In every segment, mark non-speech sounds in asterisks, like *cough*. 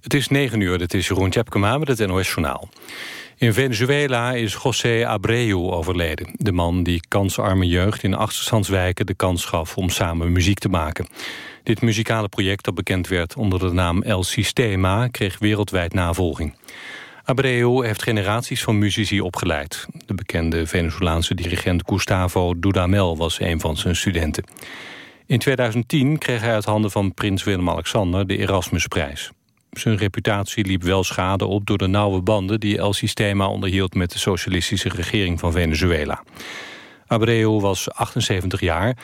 Het is 9 uur, dit is Jeroen Tjepkema met het NOS Journaal. In Venezuela is José Abreu overleden. De man die kansarme jeugd in achterstandswijken de kans gaf om samen muziek te maken. Dit muzikale project dat bekend werd onder de naam El Sistema kreeg wereldwijd navolging. Abreu heeft generaties van muzici opgeleid. De bekende Venezolaanse dirigent Gustavo Dudamel was een van zijn studenten. In 2010 kreeg hij uit handen van prins Willem-Alexander de Erasmusprijs. Zijn reputatie liep wel schade op door de nauwe banden... die El Sistema onderhield met de socialistische regering van Venezuela. Abreu was 78 jaar.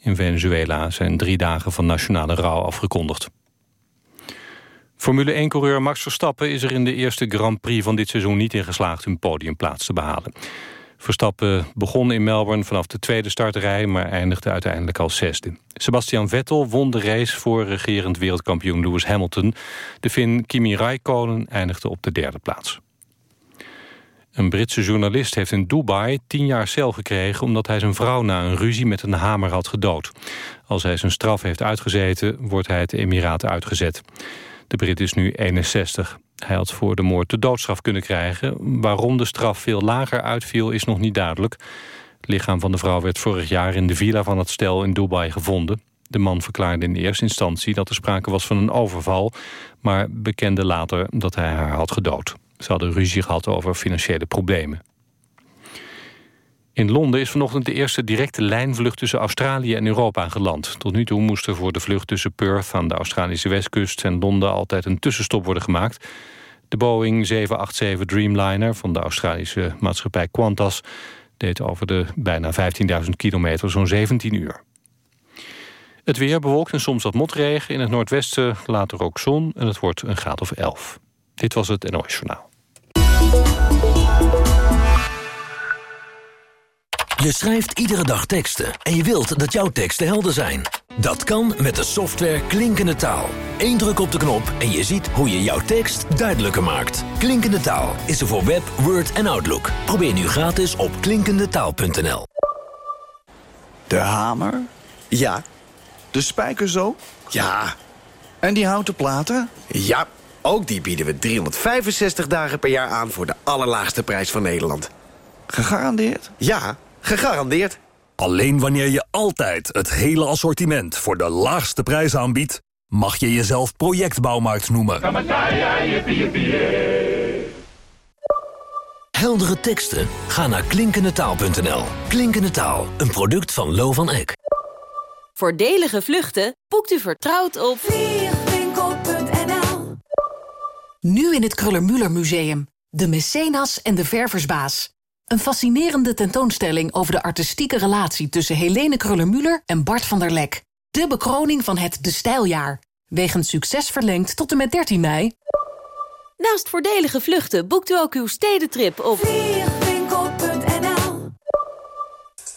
In Venezuela zijn drie dagen van nationale rouw afgekondigd. Formule 1-coureur Max Verstappen is er in de eerste Grand Prix van dit seizoen niet in geslaagd een podiumplaats te behalen. Verstappen begon in Melbourne vanaf de tweede starterij... maar eindigde uiteindelijk als zesde. Sebastian Vettel won de race voor regerend wereldkampioen Lewis Hamilton. De Fin Kimi Raikkonen eindigde op de derde plaats. Een Britse journalist heeft in Dubai tien jaar cel gekregen... omdat hij zijn vrouw na een ruzie met een hamer had gedood. Als hij zijn straf heeft uitgezeten, wordt hij het Emiraat uitgezet. De Brit is nu 61. Hij had voor de moord de doodstraf kunnen krijgen. Waarom de straf veel lager uitviel is nog niet duidelijk. Het lichaam van de vrouw werd vorig jaar in de villa van het stel in Dubai gevonden. De man verklaarde in eerste instantie dat er sprake was van een overval... maar bekende later dat hij haar had gedood. Ze hadden ruzie gehad over financiële problemen. In Londen is vanochtend de eerste directe lijnvlucht tussen Australië en Europa geland. Tot nu toe moest er voor de vlucht tussen Perth aan de Australische westkust en Londen altijd een tussenstop worden gemaakt. De Boeing 787 Dreamliner van de Australische maatschappij Qantas deed over de bijna 15.000 kilometer zo'n 17 uur. Het weer bewolkt en soms wat motregen. In het noordwesten later ook zon en het wordt een graad of 11. Dit was het NOS Journaal. Je schrijft iedere dag teksten en je wilt dat jouw teksten helder zijn. Dat kan met de software Klinkende Taal. Eén druk op de knop en je ziet hoe je jouw tekst duidelijker maakt. Klinkende Taal is er voor Web, Word en Outlook. Probeer nu gratis op klinkendetaal.nl. De hamer? Ja. De spijker zo? Ja. En die houten platen? Ja. Ook die bieden we 365 dagen per jaar aan voor de allerlaagste prijs van Nederland. Gegarandeerd? Ja. Gegarandeerd. Alleen wanneer je altijd het hele assortiment voor de laagste prijs aanbiedt... mag je jezelf projectbouwmarkt noemen. Heldere teksten? Ga naar klinkendetaal.nl. Klinkende Taal, een product van Lo van Eck. Voordelige vluchten boekt u vertrouwd op... Vliegwinkel.nl Nu in het Kruller-Müller Museum. De Mecenas en de Verversbaas. Een fascinerende tentoonstelling over de artistieke relatie... tussen Helene Kruller-Müller en Bart van der Lek. De bekroning van het De Stijljaar. Wegens succes verlengd tot en met 13 mei. Naast voordelige vluchten boekt u ook uw stedentrip op... Vliegwinkel.nl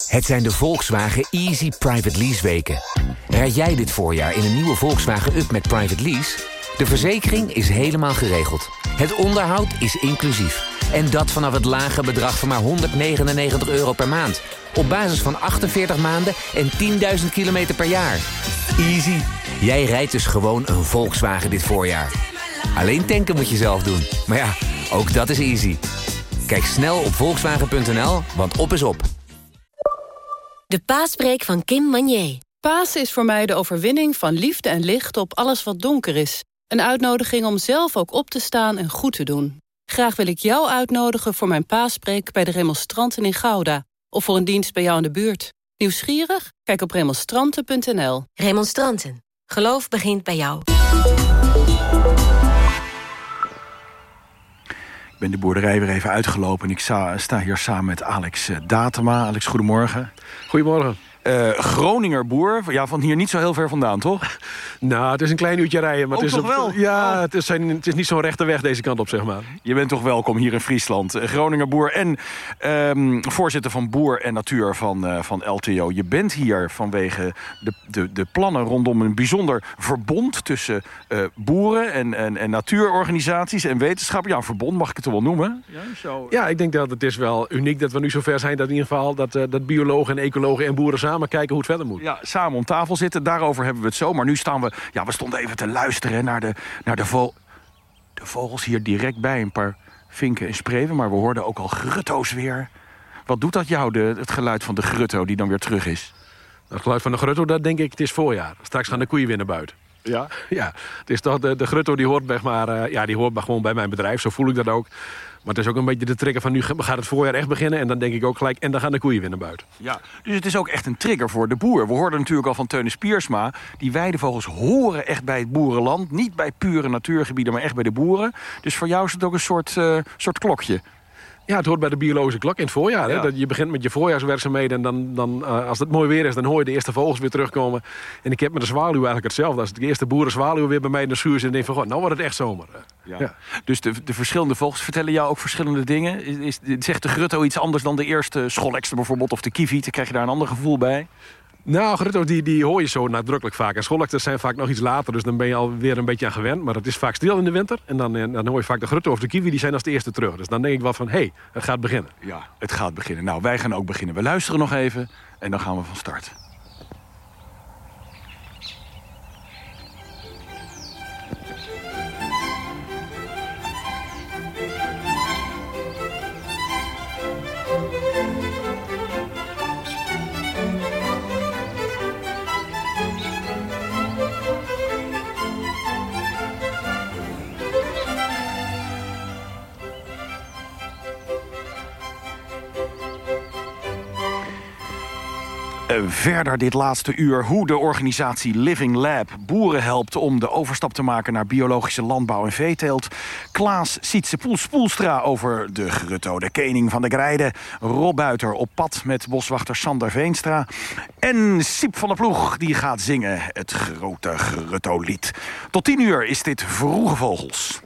Het zijn de Volkswagen Easy Private Lease weken. Rijd jij dit voorjaar in een nieuwe Volkswagen Up met Private Lease? De verzekering is helemaal geregeld. Het onderhoud is inclusief. En dat vanaf het lage bedrag van maar 199 euro per maand. Op basis van 48 maanden en 10.000 kilometer per jaar. Easy. Jij rijdt dus gewoon een Volkswagen dit voorjaar. Alleen tanken moet je zelf doen. Maar ja, ook dat is easy. Kijk snel op volkswagen.nl, want op is op. De paaspreek van Kim Manier. Pasen is voor mij de overwinning van liefde en licht op alles wat donker is. Een uitnodiging om zelf ook op te staan en goed te doen. Graag wil ik jou uitnodigen voor mijn paaspreek bij de remonstranten in Gouda. Of voor een dienst bij jou in de buurt. Nieuwsgierig? Kijk op remonstranten.nl. Remonstranten. Geloof begint bij jou. Ik ben de boerderij weer even uitgelopen en ik sta, hier samen met Alex eh, Datema. Alex, goedemorgen. Goedemorgen. Eh, Groninger boer, ja, van hier niet zo heel ver vandaan, toch? Nou, het is een klein uurtje rijden. Maar het is toch op- wel? Ja, Oh. het, is zijn, het is niet zo'n rechte weg deze kant op, zeg maar. Je bent toch welkom hier in Friesland. Eh, Groninger boer en ehm, voorzitter van Boer en Natuur van, eh, van LTO. Je bent hier vanwege de, de, de plannen rondom een bijzonder verbond... tussen eh, boeren en, en, en natuurorganisaties en wetenschap. Ja, een verbond mag ik het wel noemen? Ja, zo. Ja, ik denk dat het is wel uniek dat we nu zover zijn... dat in ieder geval dat, eh, dat biologen en ecologen en boeren samen kijken hoe het verder moet. Ja, samen om tafel zitten. Daarover hebben we het zo. Maar nu staan we... Ja, we stonden even te luisteren naar de, naar de vo... de vogels hier direct bij. Een paar vinken en spreeuwen, maar we hoorden ook al grutto's weer. Wat doet dat jou, de, het geluid van de grutto die dan weer terug is? Het geluid van de grutto, dat denk ik, het is voorjaar. Straks gaan de koeien weer naar buiten. Ja? *laughs* Ja, het is toch, de, de grutto die hoort, zeg maar, uh, ja, die hoort maar gewoon bij mijn bedrijf. Zo voel ik dat ook. Maar het is ook een beetje de trigger van nu gaat het voorjaar echt beginnen. En dan denk ik ook gelijk, en dan gaan de koeien weer naar buiten. Ja, dus het is ook echt een trigger voor de boer. We hoorden natuurlijk al van Teunis Piersma. Die weidevogels horen echt bij het boerenland. Niet bij pure natuurgebieden, maar echt bij de boeren. Dus voor jou is het ook een soort, uh, soort klokje. Ja, het hoort bij de biologische klok in het voorjaar. Hè? Dat je begint met je voorjaarswerkzaamheden... en dan, dan, uh, als het mooi weer is, dan hoor je de eerste vogels weer terugkomen. En ik heb met de zwaluw eigenlijk hetzelfde. Als de eerste boerenzwaluw weer bij mij in de schuur zit... en denk van, god, nou wordt het echt zomer. Ja. ja. Dus de, de verschillende vogels vertellen jou ook verschillende dingen? Is, is, zegt de grutto iets anders dan de eerste scholekster bijvoorbeeld... of de kieviet? Dan krijg je daar een ander gevoel bij? Nou, grutto's die, die hoor je zo nadrukkelijk vaak. En schoolacters zijn vaak nog iets later, dus dan ben je alweer een beetje aan gewend. Maar het is vaak stil in de winter. En dan, dan hoor je vaak de grutto of de kiwi, die zijn als de eerste terug. Dus dan denk ik wel van, hé, hey, het gaat beginnen. Ja, het gaat beginnen. Nou, wij gaan ook beginnen. We luisteren nog even en dan gaan we van start. Verder dit laatste uur hoe de organisatie Living Lab boeren helpt om de overstap te maken naar biologische landbouw en veeteelt. Klaas Sietse Spoelstra over de grutto, de kening van de Grijde. Rob Buiter op pad met boswachter Sander Veenstra. En Siep van der Ploeg die gaat zingen het grote grutto-lied. Tot tien uur is dit Vroege Vogels.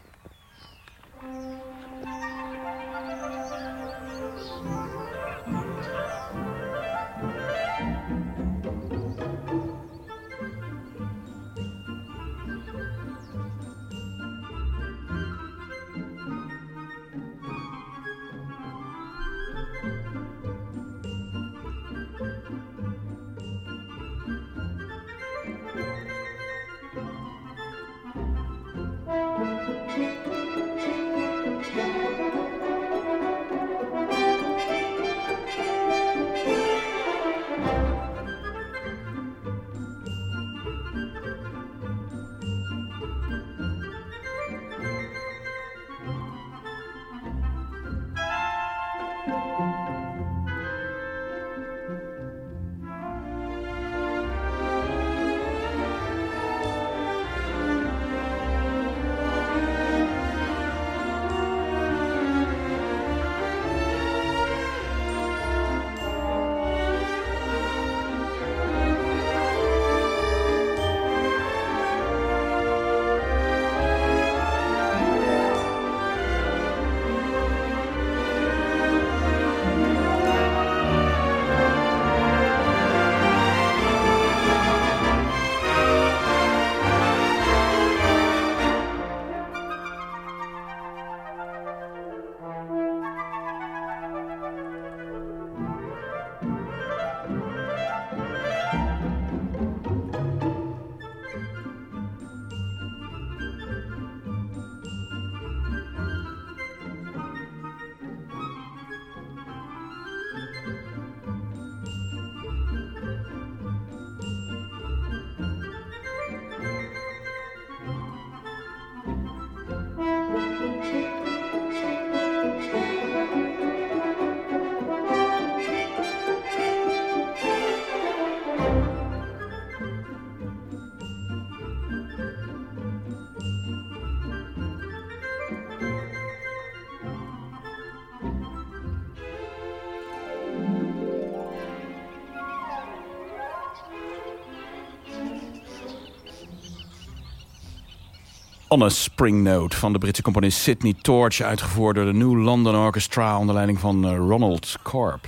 On a Spring Note van de Britse componist Sidney Torch... uitgevoerd door de New London Orchestra onder leiding van uh, Ronald Corp.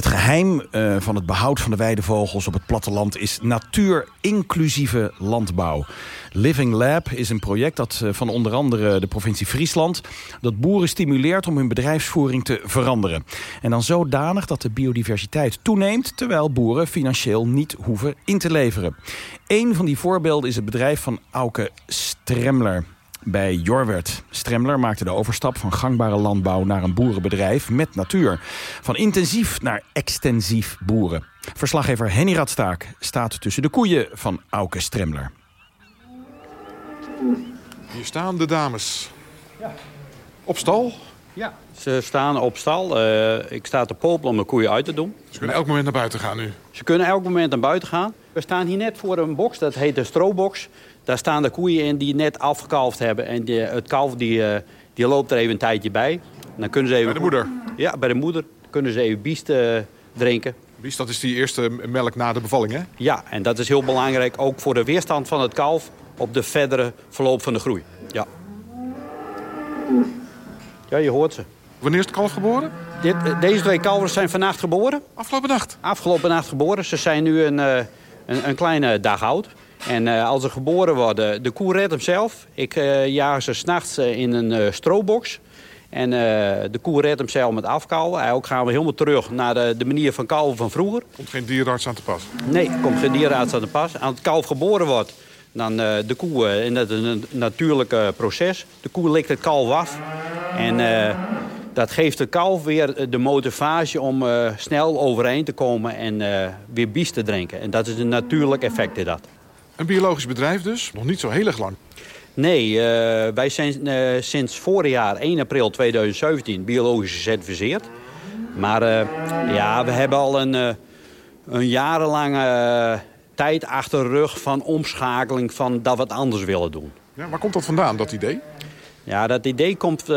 Het geheim uh, van het behoud van de weidevogels op het platteland... is natuur-inclusieve landbouw. Living Lab is een project dat, uh, van onder andere de provincie Friesland... dat boeren stimuleert om hun bedrijfsvoering te veranderen. En dan zodanig dat de biodiversiteit toeneemt... terwijl boeren financieel niet hoeven in te leveren. Een van die voorbeelden is het bedrijf van Auke Stremler. Bij Jorwert. Stremler maakte de overstap van gangbare landbouw naar een boerenbedrijf met natuur. Van intensief naar extensief boeren. Verslaggever Henny Radstaak staat tussen de koeien van Auke Stremler. Hier staan de dames. Ja. Op stal? Ja, ze staan op stal. Uh, ik sta te popelen om de koeien uit te doen. Ze kunnen elk moment naar buiten gaan nu? Ze kunnen elk moment naar buiten gaan. We staan hier net voor een box, dat heet de strobox. Daar staan de koeien in die net afgekalfd hebben. En die, het kalf die, uh, die loopt er even een tijdje bij. Dan kunnen ze even bij de moeder? Ja, bij de moeder. kunnen ze even biest uh, drinken. Biest, dat is die eerste melk na de bevalling, hè? Ja, en dat is heel belangrijk ook voor de weerstand van het kalf... op de verdere verloop van de groei. Ja. Ja, je hoort ze. Wanneer is het kalf geboren? Dit, deze twee kalveren zijn vannacht geboren. Afgelopen nacht? Afgelopen nacht geboren. Ze zijn nu een, een, een kleine dag oud. En uh, als ze geboren worden, de koe redt hem zelf. Ik uh, jaag ze s'nachts uh, in een strobox. En de koe redt hem zelf met afkalven. Ook gaan we helemaal terug naar de, de manier van kalven van vroeger. Komt geen dierenarts aan te pas? Nee, komt geen dierenarts aan te pas. Als het kalf geboren wordt, dan de koe, in dat is een natuurlijk proces. De koe likt het kalf af. En dat geeft de kalf weer de motivatie om snel overeen te komen en weer bies te drinken. En dat is een natuurlijk effect in dat. Een biologisch bedrijf dus, nog niet zo heel erg lang. Nee, uh, wij zijn uh, sinds vorig jaar 1 april 2017 biologisch gecertificeerd. Maar uh, ja, we hebben al een, een jarenlange tijd achter de rug van omschakeling van dat we het anders willen doen. Ja, waar komt dat vandaan, dat idee? Ja, dat idee komt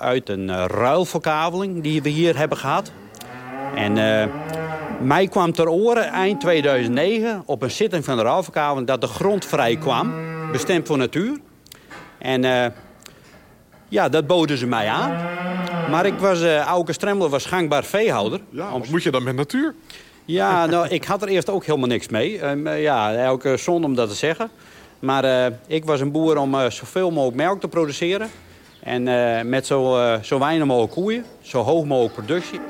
uit een ruilverkaveling die we hier hebben gehad. En mij kwam ter oren eind 2009 op een zitting van de ruilverkaveling... dat de grond vrij kwam, bestemd voor natuur. En uh, ja, dat boden ze mij aan. Maar ik was, uh, Auke Stremmel was gangbaar veehouder. Ja, wat moet je dan met natuur? Ja, *laughs* nou, ik had er eerst ook helemaal niks mee. Uh, ja, elke zonde om dat te zeggen. Maar ik was een boer om zoveel mogelijk melk te produceren. En met zo, zo weinig mogelijk koeien, zo hoog mogelijk productie.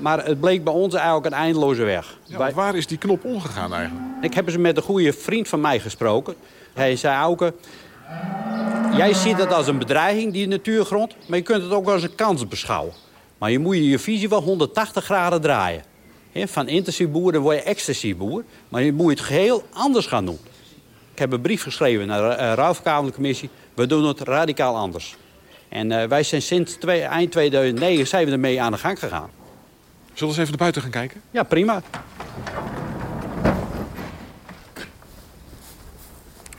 Maar het bleek bij ons eigenlijk een eindeloze weg. Ja, waar is die knop omgegaan eigenlijk? Ik heb eens met een goede vriend van mij gesproken. Hij zei, Auke, jij ziet het als een bedreiging, die natuurgrond... maar je kunt het ook als een kans beschouwen. Maar je moet je visie wel 180 graden draaien. Van intensief boer dan word je extensief boer. Maar je moet het geheel anders gaan doen. Ik heb een brief geschreven naar de uh, Ruilverkamercommissie. We doen het radicaal anders. En uh, wij zijn sinds twee, eind 2009 zijn we ermee aan de gang gegaan. Zullen we eens even naar buiten gaan kijken? Ja, prima.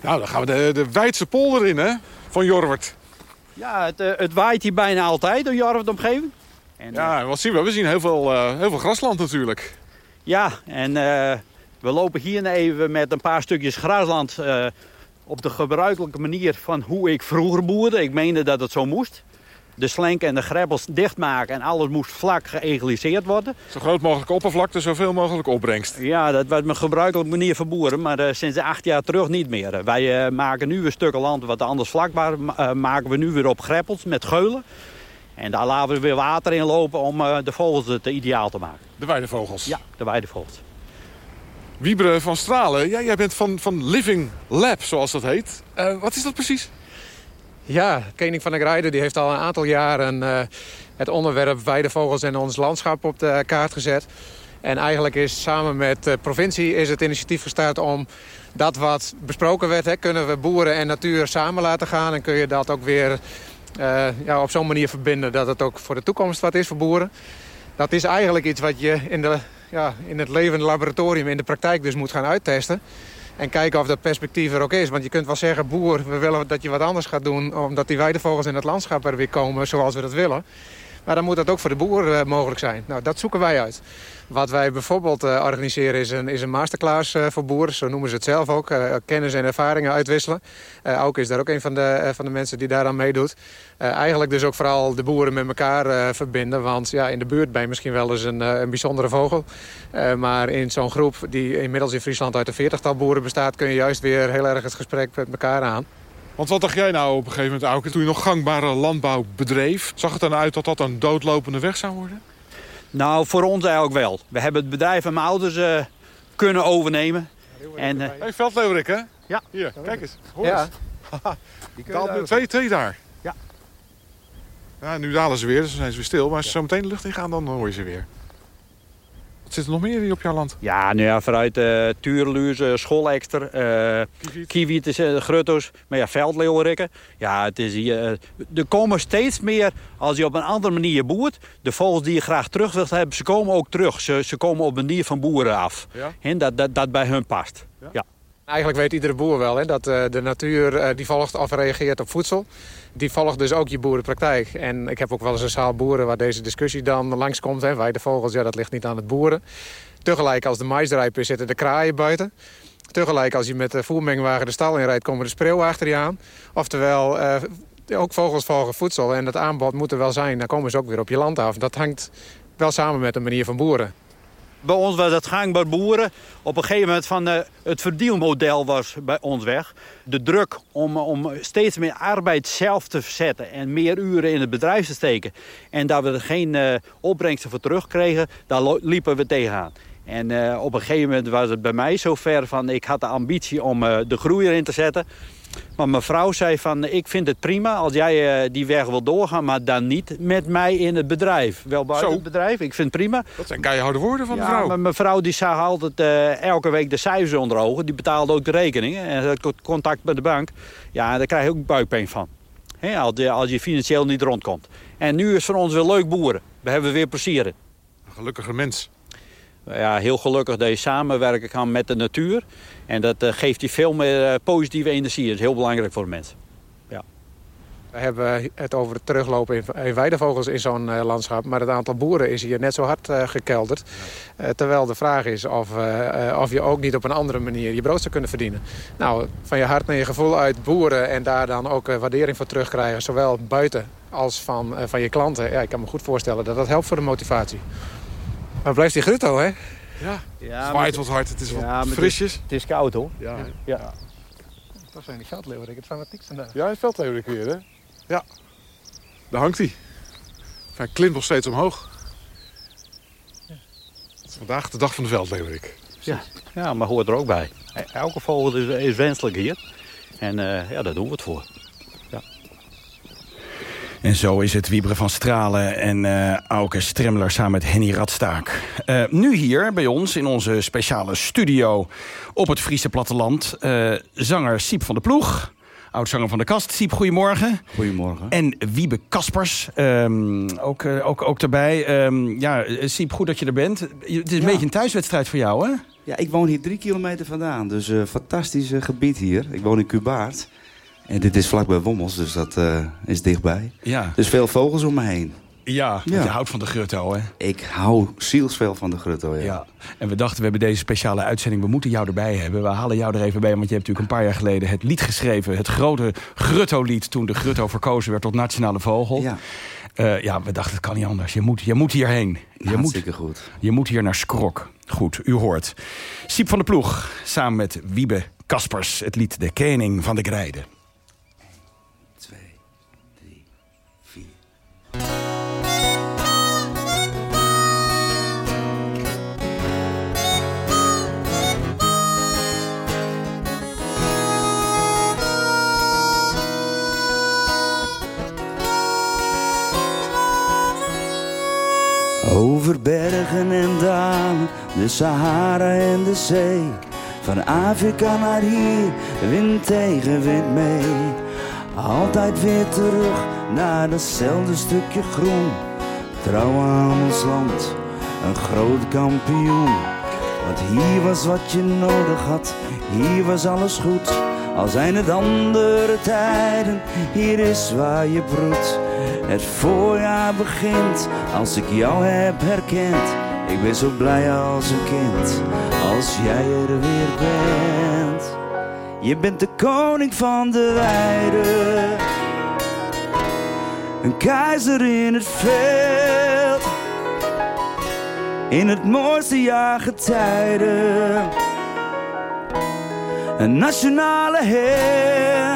Nou, dan gaan we de, de Weidse polder in, hè? Van Jorwert. Ja, het, uh, het waait hier bijna altijd door Jorwert omgeving. En, ja, wat zien we? We zien heel veel, uh, heel veel grasland natuurlijk. Ja, en uh, we lopen hier even met een paar stukjes grasland... op de gebruikelijke manier van hoe ik vroeger boerde. Ik meende dat het zo moest de slenken en de greppels dichtmaken... en alles moest vlak geëgaliseerd worden. Zo groot mogelijk oppervlakte, zoveel mogelijk opbrengst. Ja, dat was mijn gebruikelijke manier van boeren... maar uh, sinds acht jaar terug niet meer. Wij uh, maken nu weer stukken land wat anders vlak was... Uh, maken we nu weer op greppels met geulen. En daar laten we weer water in lopen om de vogels het ideaal te maken. De weidevogels? Ja, de weidevogels. Wiebere van Stralen, ja, jij bent van, van Living Lab, zoals dat heet. wat is dat precies? Ja, Kening van der Grijden die heeft al een aantal jaren uh, het onderwerp weidevogels en ons landschap op de kaart gezet. En eigenlijk is samen met de provincie is het initiatief gestart om dat wat besproken werd... Hè, kunnen we boeren en natuur samen laten gaan... en kun je dat ook weer uh, ja, op zo'n manier verbinden... dat het ook voor de toekomst wat is voor boeren. Dat is eigenlijk iets wat je in, de, ja, in het levende laboratorium in de praktijk dus moet gaan uittesten. En kijken of dat perspectief er ook is. Want je kunt wel zeggen, boer, we willen dat je wat anders gaat doen... omdat die weidevogels in het landschap er weer komen zoals we dat willen. Maar dan moet dat ook voor de boer uh, mogelijk zijn. Nou, dat zoeken wij uit. Wat wij bijvoorbeeld uh, organiseren is een, is een masterclass uh, voor boeren. Zo noemen ze het zelf ook. kennis en ervaringen uitwisselen. ook is daar ook een van de, van de mensen die daaraan meedoet. eigenlijk dus ook vooral de boeren met elkaar verbinden. Want ja, in de buurt ben je misschien wel eens een, een bijzondere vogel. maar in zo'n groep die inmiddels in Friesland uit een veertigtal boeren bestaat... kun je juist weer heel erg het gesprek met elkaar aan. Want wat dacht jij nou op een gegeven moment, Auke, toen je nog gangbare landbouw bedreef? Zag het dan uit dat dat een doodlopende weg zou worden? Nou, voor ons eigenlijk wel. We hebben het bedrijf van mijn ouders uh, kunnen overnemen. En, uh, hey, veldleeuwerik, hè? Ja. Hier, kijk eens. Hoor ja. eens. Die Daalt twee, twee daar? Ja. ja. Nu dalen ze weer, dus dan zijn ze weer stil. Maar als ze zo meteen de lucht in gaan, dan hoor je ze weer. Wat zit er nog meer hier op jouw land? Ja, nou ja, vooruit uh, tuurluze, schoolekster, uh, kiewiet, uh, grutto's, maar ja, veldleeuwerikken. Ja, het is hier, er komen steeds meer, als je op een andere manier boert... de vogels die je graag terug wilt hebben, ze komen ook terug. Ze, ze komen op een manier van boeren af. Ja? En dat, dat, dat bij hun past. Ja? ja. Eigenlijk weet iedere boer wel hè, dat uh, de natuur uh, die volgt of reageert op voedsel. Die volgt dus ook je boerenpraktijk. En ik heb ook wel eens een zaal boeren waar deze discussie dan langskomt. Wij de vogels, ja, dat ligt niet aan het boeren. Tegelijk als de mais rijp is, zitten de kraaien buiten. Tegelijk als je met de voermengwagen de stal inrijdt, komen de spreeuwen achter je aan. Oftewel, uh, ook vogels volgen voedsel. En dat aanbod moet er wel zijn. Dan komen ze ook weer op je land af. Dat hangt wel samen met de manier van boeren. Bij ons was het gangbaar boeren. Op een gegeven moment van uh, het verdienmodel was bij ons weg. De druk om, om steeds meer arbeid zelf te verzetten en meer uren in het bedrijf te steken. En dat we er geen uh, opbrengsten voor terugkregen, daar liepen we tegenaan. En op een gegeven moment was het bij mij zover van ik had de ambitie om de groei erin te zetten. Maar mevrouw zei van, ik vind het prima als jij uh, die weg wil doorgaan... maar dan niet met mij in het bedrijf. Wel buiten Zo. het bedrijf, ik vind het prima. Dat zijn keiharde woorden van ja, mevrouw. maar mevrouw die zag altijd uh, elke week de cijfers onder ogen. Die betaalde ook de rekeningen en het contact met de bank. Ja, daar krijg je ook buikpijn van. He, als, je, als je financieel niet rondkomt. En nu is voor ons weer leuk boeren. We hebben weer plezier. Een gelukkige mens ja, heel gelukkig dat je samenwerken kan met de natuur. En dat uh, geeft je veel meer uh, positieve energie. Dat is heel belangrijk voor de mens. Ja. We hebben het over het teruglopen in, weidevogels in zo'n uh, landschap. Maar het aantal boeren is hier net zo hard gekelderd. terwijl de vraag is of, of je ook niet op een andere manier je brood zou kunnen verdienen. Nou, van je hart naar je gevoel uit boeren en daar dan ook waardering voor terugkrijgen. Zowel buiten als van, van je klanten. Ja, ik kan me goed voorstellen dat dat helpt voor de motivatie. Maar blijft die grutto, hè? Ja, ja zwaait wat hard. Het is wat frisjes. Het is, koud, hoor. Ja. ja. ja. Dat zijn die veldleeuwerik, het fanatiekste daar. Ja, het veldleeuwerik weer, hè? Ja. Daar hangt hij. Hij klimt nog steeds omhoog. Ja. Het is vandaag de dag van de veldleeuwerik. Ja. ja, maar hoort er ook bij. Elke vogel is, is wenselijk hier. En uh, ja, daar doen we het voor. En zo is het Wieberen van Stralen en uh, Auke Stremler samen met Henny Radstaak. Uh, nu hier bij ons in onze speciale studio op het Friese platteland... Uh, zanger Siep van de Ploeg, oud-zanger van de Kast. Siep, goedemorgen. Goedemorgen. En Wiebe Kaspers, um, ook, ook, ook erbij. Um, ja, Siep, goed dat je er bent. Het is een ja. beetje een thuiswedstrijd voor jou, hè? Ja, ik woon hier drie kilometer vandaan. Dus een fantastisch gebied hier. Ik woon in Cubaard. En dit is vlakbij Wommels, dus dat uh, is dichtbij. Ja. Dus veel vogels om me heen. Ja, ja. je houdt van de grutto, hè? Ik hou zielsveel van de grutto, ja. ja. En we dachten, we hebben deze speciale uitzending... we moeten jou erbij hebben. We halen jou er even bij, want je hebt natuurlijk een paar jaar geleden... het lied geschreven, het grote grutto-lied... toen de grutto verkozen werd tot nationale vogel. Ja. Uh, ja, we dachten, het kan niet anders. Je moet, je moet hierheen. Je Hartstikke moet, goed. Je moet hier naar Skrok. Goed, u hoort. Siep van de Ploeg, samen met Wiebe Kaspers... het lied De Kening van de Grijden. Over bergen en dalen, de Sahara en de zee. Van Afrika naar hier, wind tegen wind mee. Altijd weer terug naar datzelfde stukje groen. Trouw aan ons land, een groot kampioen. Want hier was wat je nodig had, hier was alles goed. Al zijn het andere tijden, hier is waar je broedt. Het voorjaar begint als ik jou heb herkend. Ik ben zo blij als een kind als jij er weer bent. Je bent de koning van de weide, een keizer in het veld. In het mooiste jaargetijden, een nationale held.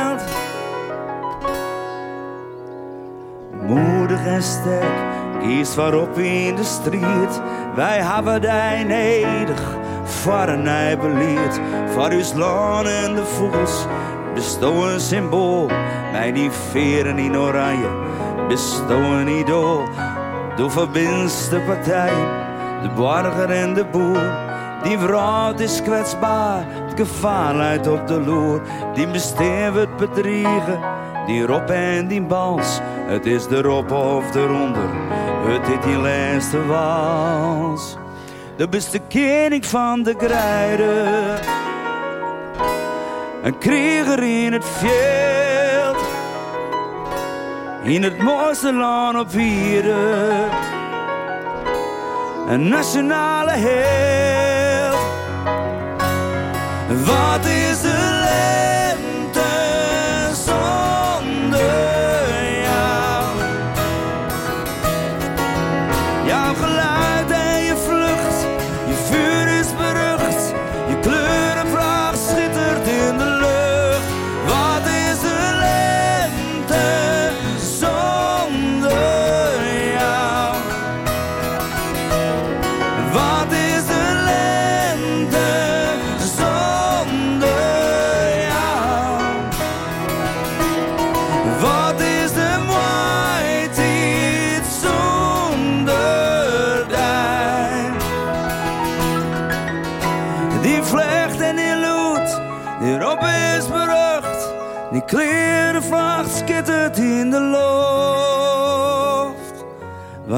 Moedig en sterk, kiest waarop in de strijd. Wij hebben die nedig, voor een beleerd, voor uw land en de vogels bestoon symbool. Mij die veren in oranje, bestoon idool. De verbindste partijen, de burger en de boer. Die vrouw is kwetsbaar, het gevaar op de loer. Die besteed het bedriegen, die rop en die bals. Het is de rop of eronder, het is die laatste wals. De beste koning van de grijden. Een krieger in het veld. In het mooiste land op vierde. Een nationale held. Wat is de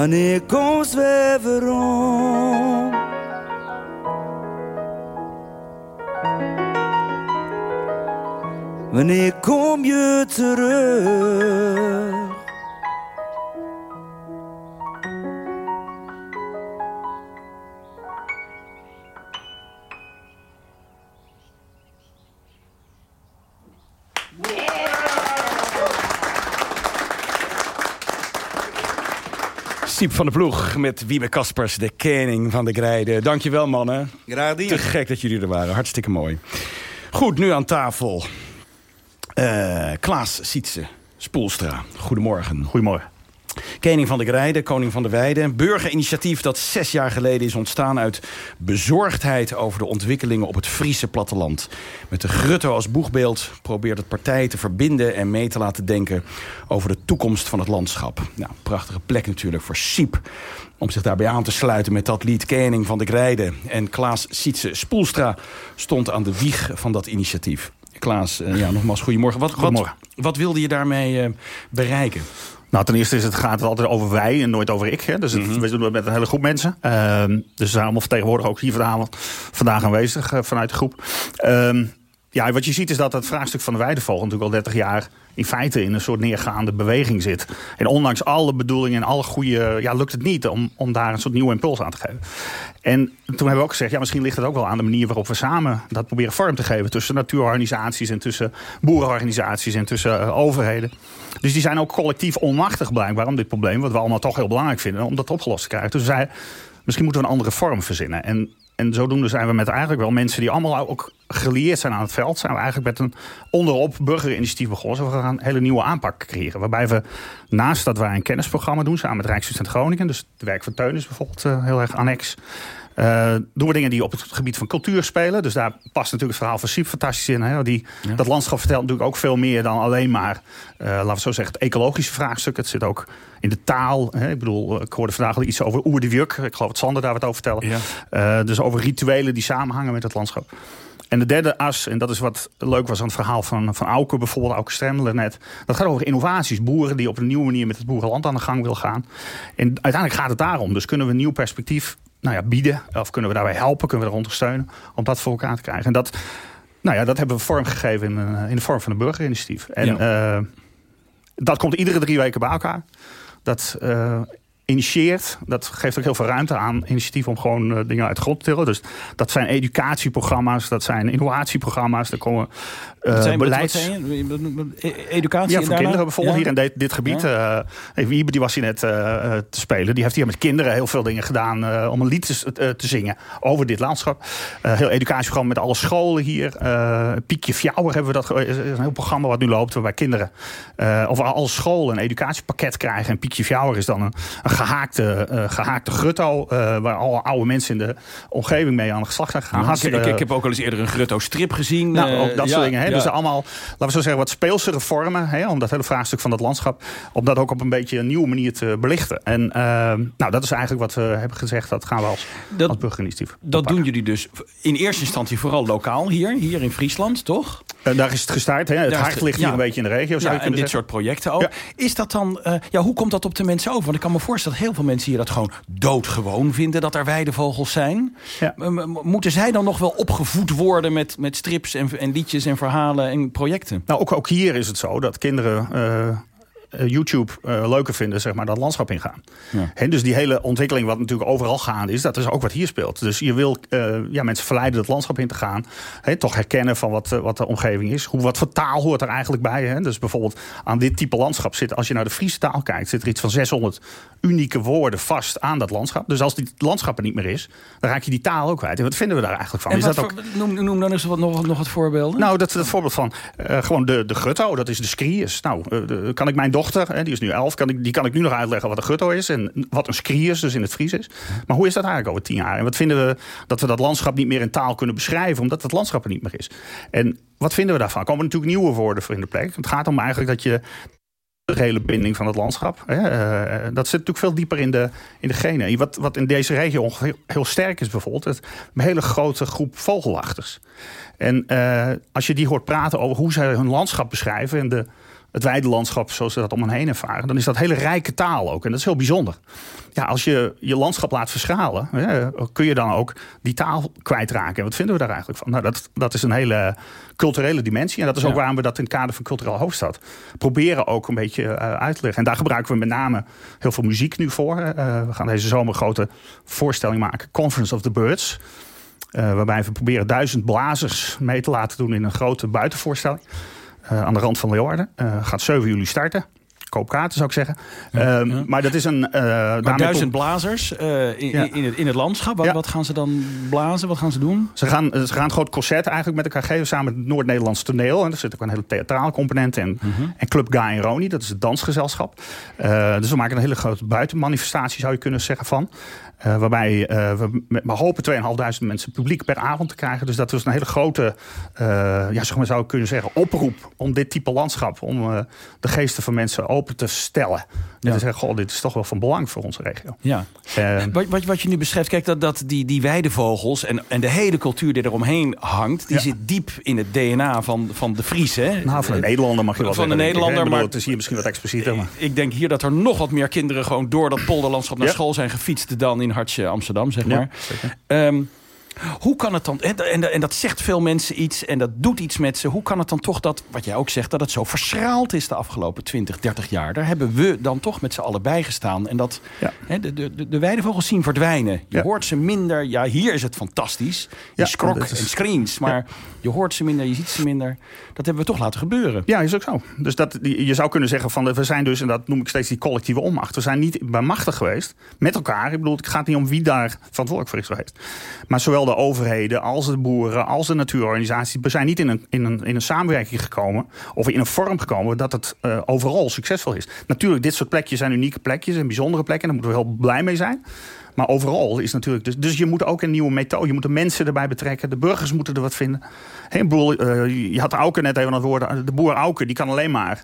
Wanneer komt weer om? Wanneer kom je terug? Van de Ploeg met Wiebe Kaspers, de koning van de grijden. Dankjewel mannen. Graag Te gek dat jullie er waren. Hartstikke mooi. Goed, nu aan tafel. Eh, Klaas Sietse, Spoelstra. Goedemorgen. Goedemorgen. Koning van de Grijden, koning van de Weide. Burgerinitiatief dat zes jaar geleden is ontstaan uit bezorgdheid over de ontwikkelingen op het Friese platteland. Met de grutto als boegbeeld probeert het partij te verbinden en mee te laten denken over de toekomst van het landschap. Nou, prachtige plek natuurlijk voor Siep om zich daarbij aan te sluiten met dat lied Koning van de Grijden. En Klaas Sietse Spoelstra stond aan de wieg van dat initiatief. Klaas, eh, ja, nogmaals goedemorgen. Wat, Goedemorgen. Wat, wat wilde je daarmee eh, bereiken? Nou, ten eerste is het, gaat het altijd over wij en nooit over ik. Hè. Dus het, we doen het met een hele groep mensen. Ehm, dus we zijn allemaal vertegenwoordigd ook hier vanavond, vandaag aanwezig eh, vanuit de groep. Ehm, ja, wat je ziet is dat het vraagstuk van de weidevogel natuurlijk al 30 jaar in feite in een soort neergaande beweging zit. En ondanks alle bedoelingen en alle goede, ja, lukt het niet om, om daar een soort nieuwe impuls aan te geven. En toen hebben we ook gezegd, ja, misschien ligt het ook wel aan de manier waarop we samen dat proberen vorm te geven. Tussen natuurorganisaties en tussen boerenorganisaties en tussen eh, overheden. Dus die zijn ook collectief onmachtig blijkbaar om dit probleem, wat we allemaal toch heel belangrijk vinden, om dat opgelost te krijgen. Dus zeiden, misschien moeten we een andere vorm verzinnen. En, en zodoende zijn we met eigenlijk wel mensen die allemaal ook gelieerd zijn aan het veld. Zijn we eigenlijk met een onderop burgerinitiatief begonnen. Dus we gaan een hele nieuwe aanpak creëren. Waarbij we naast dat wij een kennisprogramma doen samen met Rijksstudent Groningen. Dus het werk van Teun is bijvoorbeeld eh, heel erg annex. Uh, doen we dingen die op het gebied van cultuur spelen. Dus daar past natuurlijk het verhaal van Siep fantastisch in. Hè? Die, Dat landschap vertelt natuurlijk ook veel meer dan alleen maar, uh, laten we zo zeggen, het ecologische vraagstuk. Het zit ook in de taal. Hè? Ik bedoel, ik hoorde vandaag al iets over Oer de Juk. Ik geloof dat Sander daar wat over vertellen. Ja. Uh, dus over rituelen die samenhangen met het landschap. En de derde as, en dat is wat leuk was aan het verhaal van, van Auke, bijvoorbeeld Auke Stremmelen net. Dat gaat over innovaties. Boeren die op een nieuwe manier met het boerenland aan de gang wil gaan. En uiteindelijk gaat het daarom. Dus kunnen we een nieuw perspectief nou ja, bieden? Of kunnen we daarbij helpen? Kunnen we er ondersteunen? Om dat voor elkaar te krijgen. En dat, nou ja, dat hebben we vormgegeven in, in de vorm van een burgerinitiatief. En ja. uh, dat komt iedere drie weken bij elkaar. Dat uh, initieert. Dat geeft ook heel veel ruimte aan initiatief om gewoon uh, dingen uit de grond te tillen. Dus dat zijn educatieprogramma's, dat zijn innovatieprogramma's. Er komen uh, zijn, beleids... Educatie ja, voor kinderen bijvoorbeeld ja. hier in dit, dit gebied. Ja. Uh, Wiebe die was hier net te spelen. Die heeft hier met kinderen heel veel dingen gedaan om een lied te, te, zingen over dit landschap. heel educatieprogramma met alle scholen hier. Piekje Fjouwer hebben we dat. is een heel programma wat nu loopt waarbij kinderen of alle scholen een educatiepakket krijgen. En Piekje Fjouwer is dan een, een gehaakte, eh, gehaakte grutto. eh, waar alle oude mensen in de omgeving mee aan de slag zijn gegaan. ik, Hartstikke- ik, ik heb ook al eens eerder een Grutto-strip gezien. nou, eh, ook dat soort dingen. Hè? Dus allemaal, laten we zo zeggen, wat speelsere vormen. Hè? Om dat hele vraagstuk van dat landschap. Om dat ook op een beetje een nieuwe manier te belichten. En eh, nou, dat is eigenlijk wat we hebben gezegd. Dat gaan we als, als burgerinitiatief. Dat doen jullie dus in eerste instantie vooral lokaal hier, hier in Friesland, toch? Daar is het gestart. Hè? Het Daar hart ligt hier een beetje in de regio. Zou Ja, je en dit zeggen. soort projecten ook. Is dat dan, ja, hoe komt dat op de mensen over? Want ik kan me voorstellen dat heel veel mensen hier dat gewoon doodgewoon vinden dat er weidevogels zijn. M- Moeten zij dan nog wel opgevoed worden met, met strips en, en liedjes en verhalen en projecten? Nou, ook, ook hier is het zo dat kinderen eh, YouTube eh, leuker vinden, zeg maar, dat landschap ingaan. Hè, dus die hele ontwikkeling, wat natuurlijk overal gaande is, dat is ook wat hier speelt. Dus je wil eh, ja, mensen verleiden het landschap in te gaan. Hè, toch herkennen van wat, eh, wat de omgeving is. Hoe, wat voor taal hoort er eigenlijk bij. Hè? Dus bijvoorbeeld aan dit type landschap zit, als je naar de Friese taal kijkt, zit er iets van 600 unieke woorden vast aan dat landschap. Dus als die landschap er niet meer is, dan raak je die taal ook kwijt. En wat vinden we daar eigenlijk van? Is dat ook noem, noem dan eens wat, nog, nog wat voorbeelden. nou, dat, dat voorbeeld van eh, gewoon de, de gutto, dat is de skriers. Nou, eh, de- kan ik mijn dochter, hè, die is nu elf, kan ik, die kan ik nu nog uitleggen wat een gutto is en wat een skriers dus in het Fries is. Maar hoe is dat eigenlijk over tien jaar? En wat vinden we dat we dat landschap niet meer in taal kunnen beschrijven, omdat het landschap er niet meer is? En wat vinden we daarvan? Komen natuurlijk nieuwe woorden voor in de plek. Het gaat om eigenlijk dat je de hele binding van het landschap. Hè, eh, dat zit natuurlijk veel dieper in de, in de genen. En Wat, wat in deze regio heel sterk is bijvoorbeeld... Het, een hele grote groep vogelwachters. En eh, als je die hoort praten over hoe zij hun landschap beschrijven... en de, het weidelandschap zoals ze dat om hen heen ervaren... dan is dat hele rijke taal ook. En dat is heel bijzonder. Ja, als je je landschap laat verschalen... Kun je dan ook die taal kwijtraken. En wat vinden we daar eigenlijk van? Nou, dat, dat is een hele culturele dimensie. En dat is ook Ja. waarom we dat in het kader van culturele hoofdstad... proberen ook een beetje eh, uit te leggen. En daar gebruiken we met name heel veel muziek nu voor. Eh, we gaan deze zomer een grote voorstelling maken. Conference of the Birds. Eh, waarbij we proberen duizend blazers mee te laten doen in een grote buitenvoorstelling. Eh, aan de rand van Leeuwarden. Eh gaat 7 juli starten. Koop kaarten zou ik zeggen. Ehm, Maar dat is een... daarmee duizend blazers in, Ja. in, het, in het landschap. Wat, wat gaan ze dan blazen? Wat gaan ze doen? Ze gaan, ze gaan een groot concert eigenlijk met elkaar geven samen met het Noord-Nederlands toneel. En er zit ook een hele theatrale component in. Mhm. En Club Guy en Roni, dat is het dansgezelschap. Dus we maken een hele grote buitenmanifestatie, zou je kunnen zeggen, van. Eh, waarbij eh, we met, maar hopen 2.500 mensen publiek per avond te krijgen. Dus dat is een hele grote, eh, ja, zeg maar zou ik kunnen zeggen, oproep om dit type landschap, om de geesten van mensen open te stellen. En te zeggen, goh, dit is toch wel van belang voor onze regio. Ja. Wat, wat, wat je nu beschrijft, kijk, dat, dat die, die weidevogels en, en de hele cultuur die eromheen hangt, die zit diep in het DNA van, van de Fries. Hè? nou, van de Nederlander mag je wel Van de zeggen. Nederlander, Ik maar Het is hier misschien wat explicieter, maar... ik denk hier dat er nog wat meer kinderen gewoon door dat polderlandschap naar Ja. school zijn gefietst dan in hartje Amsterdam, zeg Ja, maar. Ehm, hoe kan het dan, en, en, dat zegt veel mensen iets en dat doet iets met ze. Hoe kan het dan toch dat, wat jij ook zegt, dat het zo verschraald is de afgelopen 20, 30 jaar? Daar hebben we dan toch met z'n allen bij gestaan. En dat hè, de, de, de, de weidevogels zien verdwijnen. Je hoort ze minder. Ja, hier is het fantastisch. Je skrok is- en screens. Maar je hoort ze minder, je ziet ze minder. Dat hebben we toch laten gebeuren. Ja, is ook zo. Dus dat, je zou kunnen zeggen van we zijn dus, en dat noem ik steeds die collectieve onmacht. We zijn niet bemachtigd geweest met elkaar. Ik bedoel, het gaat niet om wie daar verantwoordelijk voor is geweest. Maar zowel de overheden als de boeren, als de natuurorganisaties, we zijn niet in een, in een, in een samenwerking gekomen of in een vorm gekomen dat het eh, overal succesvol is. Natuurlijk, dit soort plekjes zijn unieke plekjes en bijzondere plekken. Daar moeten we heel blij mee zijn. Maar overal is natuurlijk. Dus, dus je moet ook een nieuwe methode. Je moet de mensen erbij betrekken. De burgers moeten er wat vinden. Hey, ik bedoel, eh, je had Auken net even aan het woord. De boer Auken die kan alleen maar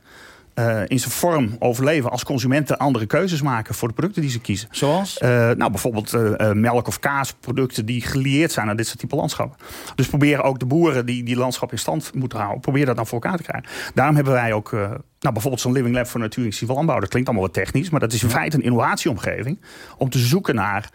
eh, in zijn vorm overleven als consumenten andere keuzes maken voor de producten die ze kiezen. Zoals? Eh, nou, bijvoorbeeld eh, melk- of kaasproducten die gelieerd zijn aan dit soort type landschappen. Dus proberen ook de boeren die die landschap in stand moeten houden, proberen dat dan voor elkaar te krijgen. Daarom hebben wij ook, nou, bijvoorbeeld zo'n Living Lab voor natuurintensieve landbouw. Dat klinkt allemaal wat technisch, maar dat is in feite een innovatieomgeving om te zoeken naar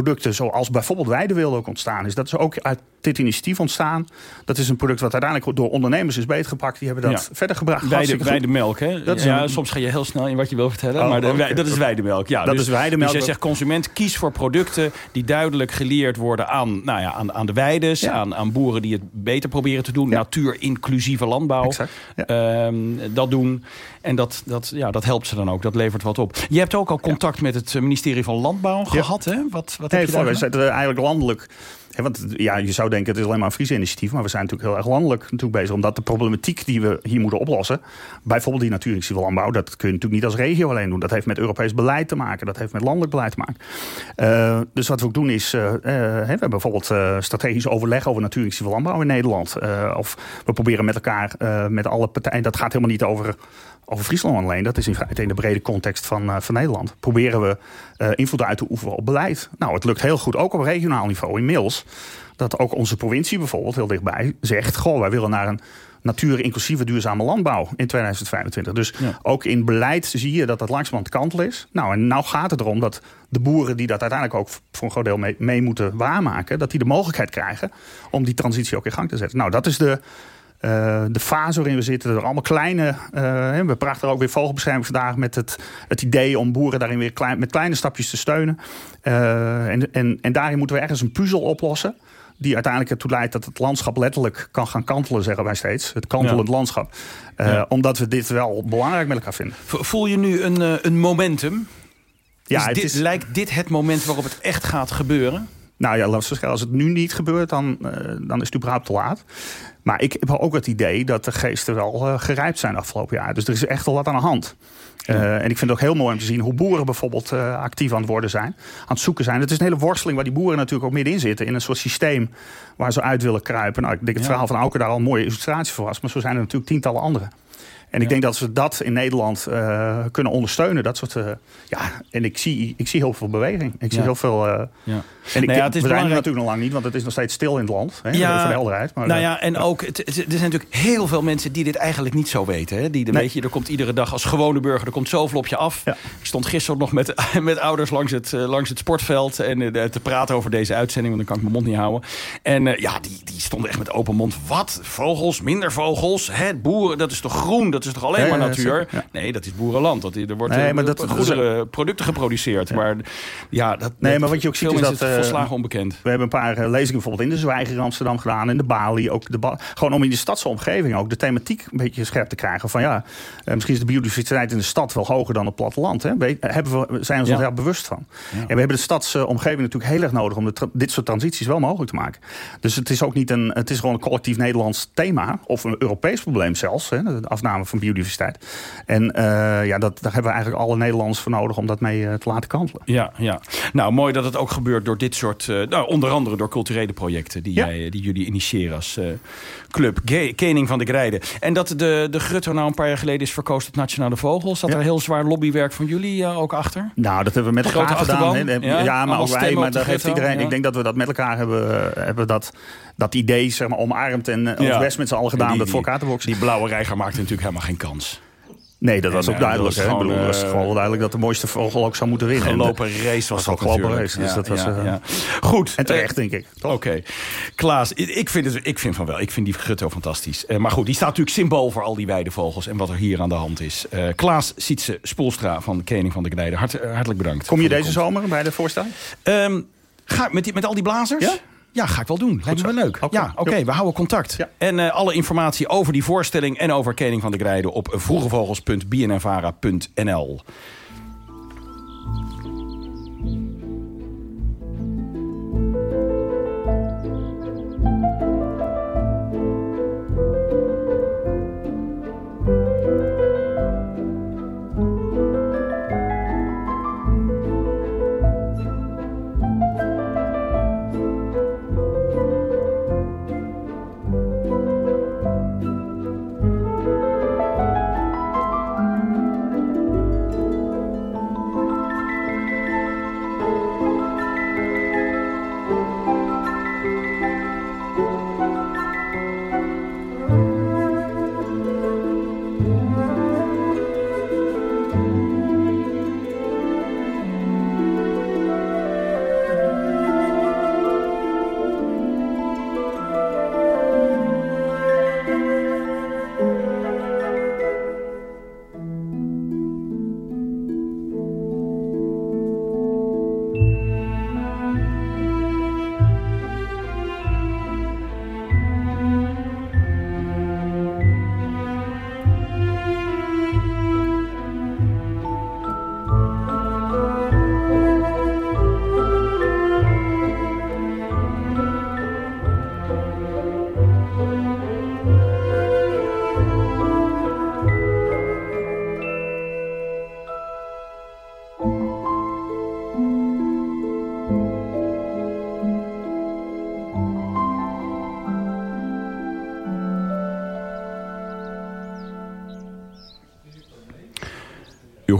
producten zoals bijvoorbeeld weidewilde ook ontstaan is. Dat is ook uit dit initiatief ontstaan. Dat is een product wat uiteindelijk door ondernemers is beetgepakt. Die hebben dat Ja. verder gebracht. Weide, weidemelk, hè? Dat ja, een- soms ga je heel snel in wat je wil vertellen. Oh, maar de, dat is weidemelk. Ja, Dat dus, is weidemelk. Dus jij zegt consument, kies voor producten die duidelijk geleerd worden aan, nou ja, aan, aan de weides. Aan, aan boeren die het beter proberen te doen. Natuur-inclusieve landbouw. Ehm, dat doen. En dat, dat, ja, dat helpt ze dan ook. Dat levert wat op. Je hebt ook al contact met het ministerie van Landbouw gehad, hè? Wat, wat Nee, heb je daar voor, wij gedaan? zitten eigenlijk landelijk want ja, je zou denken het is alleen maar een Friese initiatief, maar we zijn natuurlijk heel erg landelijk natuurlijk bezig. Omdat de problematiek die we hier moeten oplossen, bijvoorbeeld die natuurintensieve landbouw, dat kun je natuurlijk niet als regio alleen doen. Dat heeft met Europees beleid te maken, dat heeft met landelijk beleid te maken. Uh, dus wat we ook doen is, uh, uh, we hebben bijvoorbeeld strategisch overleg over natuurintensieve landbouw in Nederland. of we proberen met elkaar, met alle partijen, dat gaat helemaal niet over over Friesland alleen, dat is in feite in de brede context van, van Nederland, proberen we invloed uit te oefenen op beleid. Nou, het lukt heel goed, ook op regionaal niveau inmiddels. Dat ook onze provincie bijvoorbeeld heel dichtbij zegt: Goh, wij willen naar een natuur inclusieve duurzame landbouw in 2025. Dus ook in beleid zie je dat dat langzamerhand kantel is. Nou, en nou gaat het erom dat de boeren die dat uiteindelijk ook voor een groot deel mee, mee moeten waarmaken, dat die de mogelijkheid krijgen om die transitie ook in gang te zetten. Nou, dat is de, uh, de fase waarin we zitten, er allemaal kleine... Uh, we praten ook weer vogelbescherming vandaag met het, het idee om boeren daarin weer klein, met kleine stapjes te steunen. Uh, en, en, en daarin moeten we ergens een puzzel oplossen die uiteindelijk ertoe leidt dat het landschap letterlijk kan gaan kantelen, zeggen wij steeds. Het kantelend landschap. Uh, ja. Omdat we dit wel belangrijk met elkaar vinden. Voel je nu een, een momentum? Ja, is dit, is... Lijkt dit het moment waarop het echt gaat gebeuren? Nou ja, als het nu niet gebeurt, dan, uh, dan is het überhaupt te laat. Maar ik heb ook het idee dat de geesten wel uh, gerijpt zijn afgelopen jaar. Dus er is echt wel wat aan de hand. Uh, en ik vind het ook heel mooi om te zien hoe boeren bijvoorbeeld uh, actief aan het worden zijn. Aan het zoeken zijn. Het is een hele worsteling waar die boeren natuurlijk ook middenin zitten. In een soort systeem waar ze uit willen kruipen. Nou, ik denk het ja. verhaal van Auken daar al een mooie illustratie voor was. Maar zo zijn er natuurlijk tientallen andere. En ik denk dat we dat in Nederland uh, kunnen ondersteunen. Dat soort, uh, ja, en ik zie, ik zie heel veel beweging. Ik zie heel veel... Ja. En ik, nou ja, het is we zijn er natuurlijk nog lang niet, want het is nog steeds stil in het land. Hè, ja, voor de helderheid. Maar, nou ja, en ook, het, er zijn natuurlijk heel veel mensen die dit eigenlijk niet zo weten. Hè? Die, nee. weet je, er komt iedere dag als gewone burger, er komt zoveel op je af. Ik stond gisteren nog met, *laughs* met ouders langs het, langs het sportveld en te praten over deze uitzending, want dan kan ik mijn mond niet houden. En ja, die, die stonden echt met open mond. Wat? Vogels? Minder vogels? Hè? Boeren, dat is toch groen? Dat is toch alleen maar natuur? Nee, dat is boerenland. Dat, er wordt nee, maar dat, goederen, producten geproduceerd. Maar ja, dat, nee, maar wat je ook ziet is dat... Uh, volslagen onbekend. We hebben een paar uh, lezingen bijvoorbeeld in de Zwijger Amsterdam gedaan. In de Bali. Ook de ba gewoon om in de stadse omgeving ook de thematiek een beetje scherp te krijgen. Van ja, misschien is de biodiversiteit in de stad wel hoger dan op het platteland. Hè? We, hebben we, zijn we ons heel bewust van. En we hebben de stadse omgeving natuurlijk heel erg nodig... om de dit soort transities wel mogelijk te maken. Dus het is ook niet een... Het is gewoon een collectief Nederlands thema. Of een Europees probleem zelfs. Hè? De afname van biodiversiteit. En uh, ja, dat, daar hebben we eigenlijk alle Nederlanders voor nodig om dat mee uh, te laten kantelen. Ja, ja. Nou, mooi dat het ook gebeurt door dit soort, uh, nou, onder andere door culturele projecten die, ja. jij, die jullie initiëren als club. Ge Kening van de Grijden. En dat de, de Grutto nou een paar jaar geleden is verkozen tot Nationale Vogel. Zat ja. er heel zwaar lobbywerk van jullie ook achter? Nou, dat hebben we met elkaar gedaan. Ja, ja, maar ook wij, maar dat heeft iedereen. Ik denk dat we dat met elkaar hebben, hebben dat dat idee zeg maar, omarmd en uh, ja. best met z'n allen gedaan die, om dat voor elkaar te boksen. Die blauwe reiger maakte natuurlijk helemaal geen kans. Nee, dat was ook duidelijk. Het was, gewoon, was gewoon duidelijk dat de mooiste vogel ook zou moeten winnen. Gelopen race was dat gelopen race. Dus ja, dat was, ja, ja. Goed. En terecht, denk ik. Oké. Okay. Klaas, ik vind, het, ik vind van wel. Ik vind die gutto fantastisch. Uh, maar goed, die staat natuurlijk symbool voor al die weidevogels... en wat er hier aan de hand is. Uh, Klaas Sietse Spoelstra van Kening van de Gnijden. Hart, hartelijk bedankt. Kom je deze zomer bij de voorstelling? Um, ga met, die, met al die blazers? Ja? Ja, ga ik wel doen. Lijkt me wel leuk. Okay. Ja, oké, okay, we houden contact. Ja. En uh, alle informatie over die voorstelling en over Kening van de Grijden op vroegevogels.bnnvara.nl.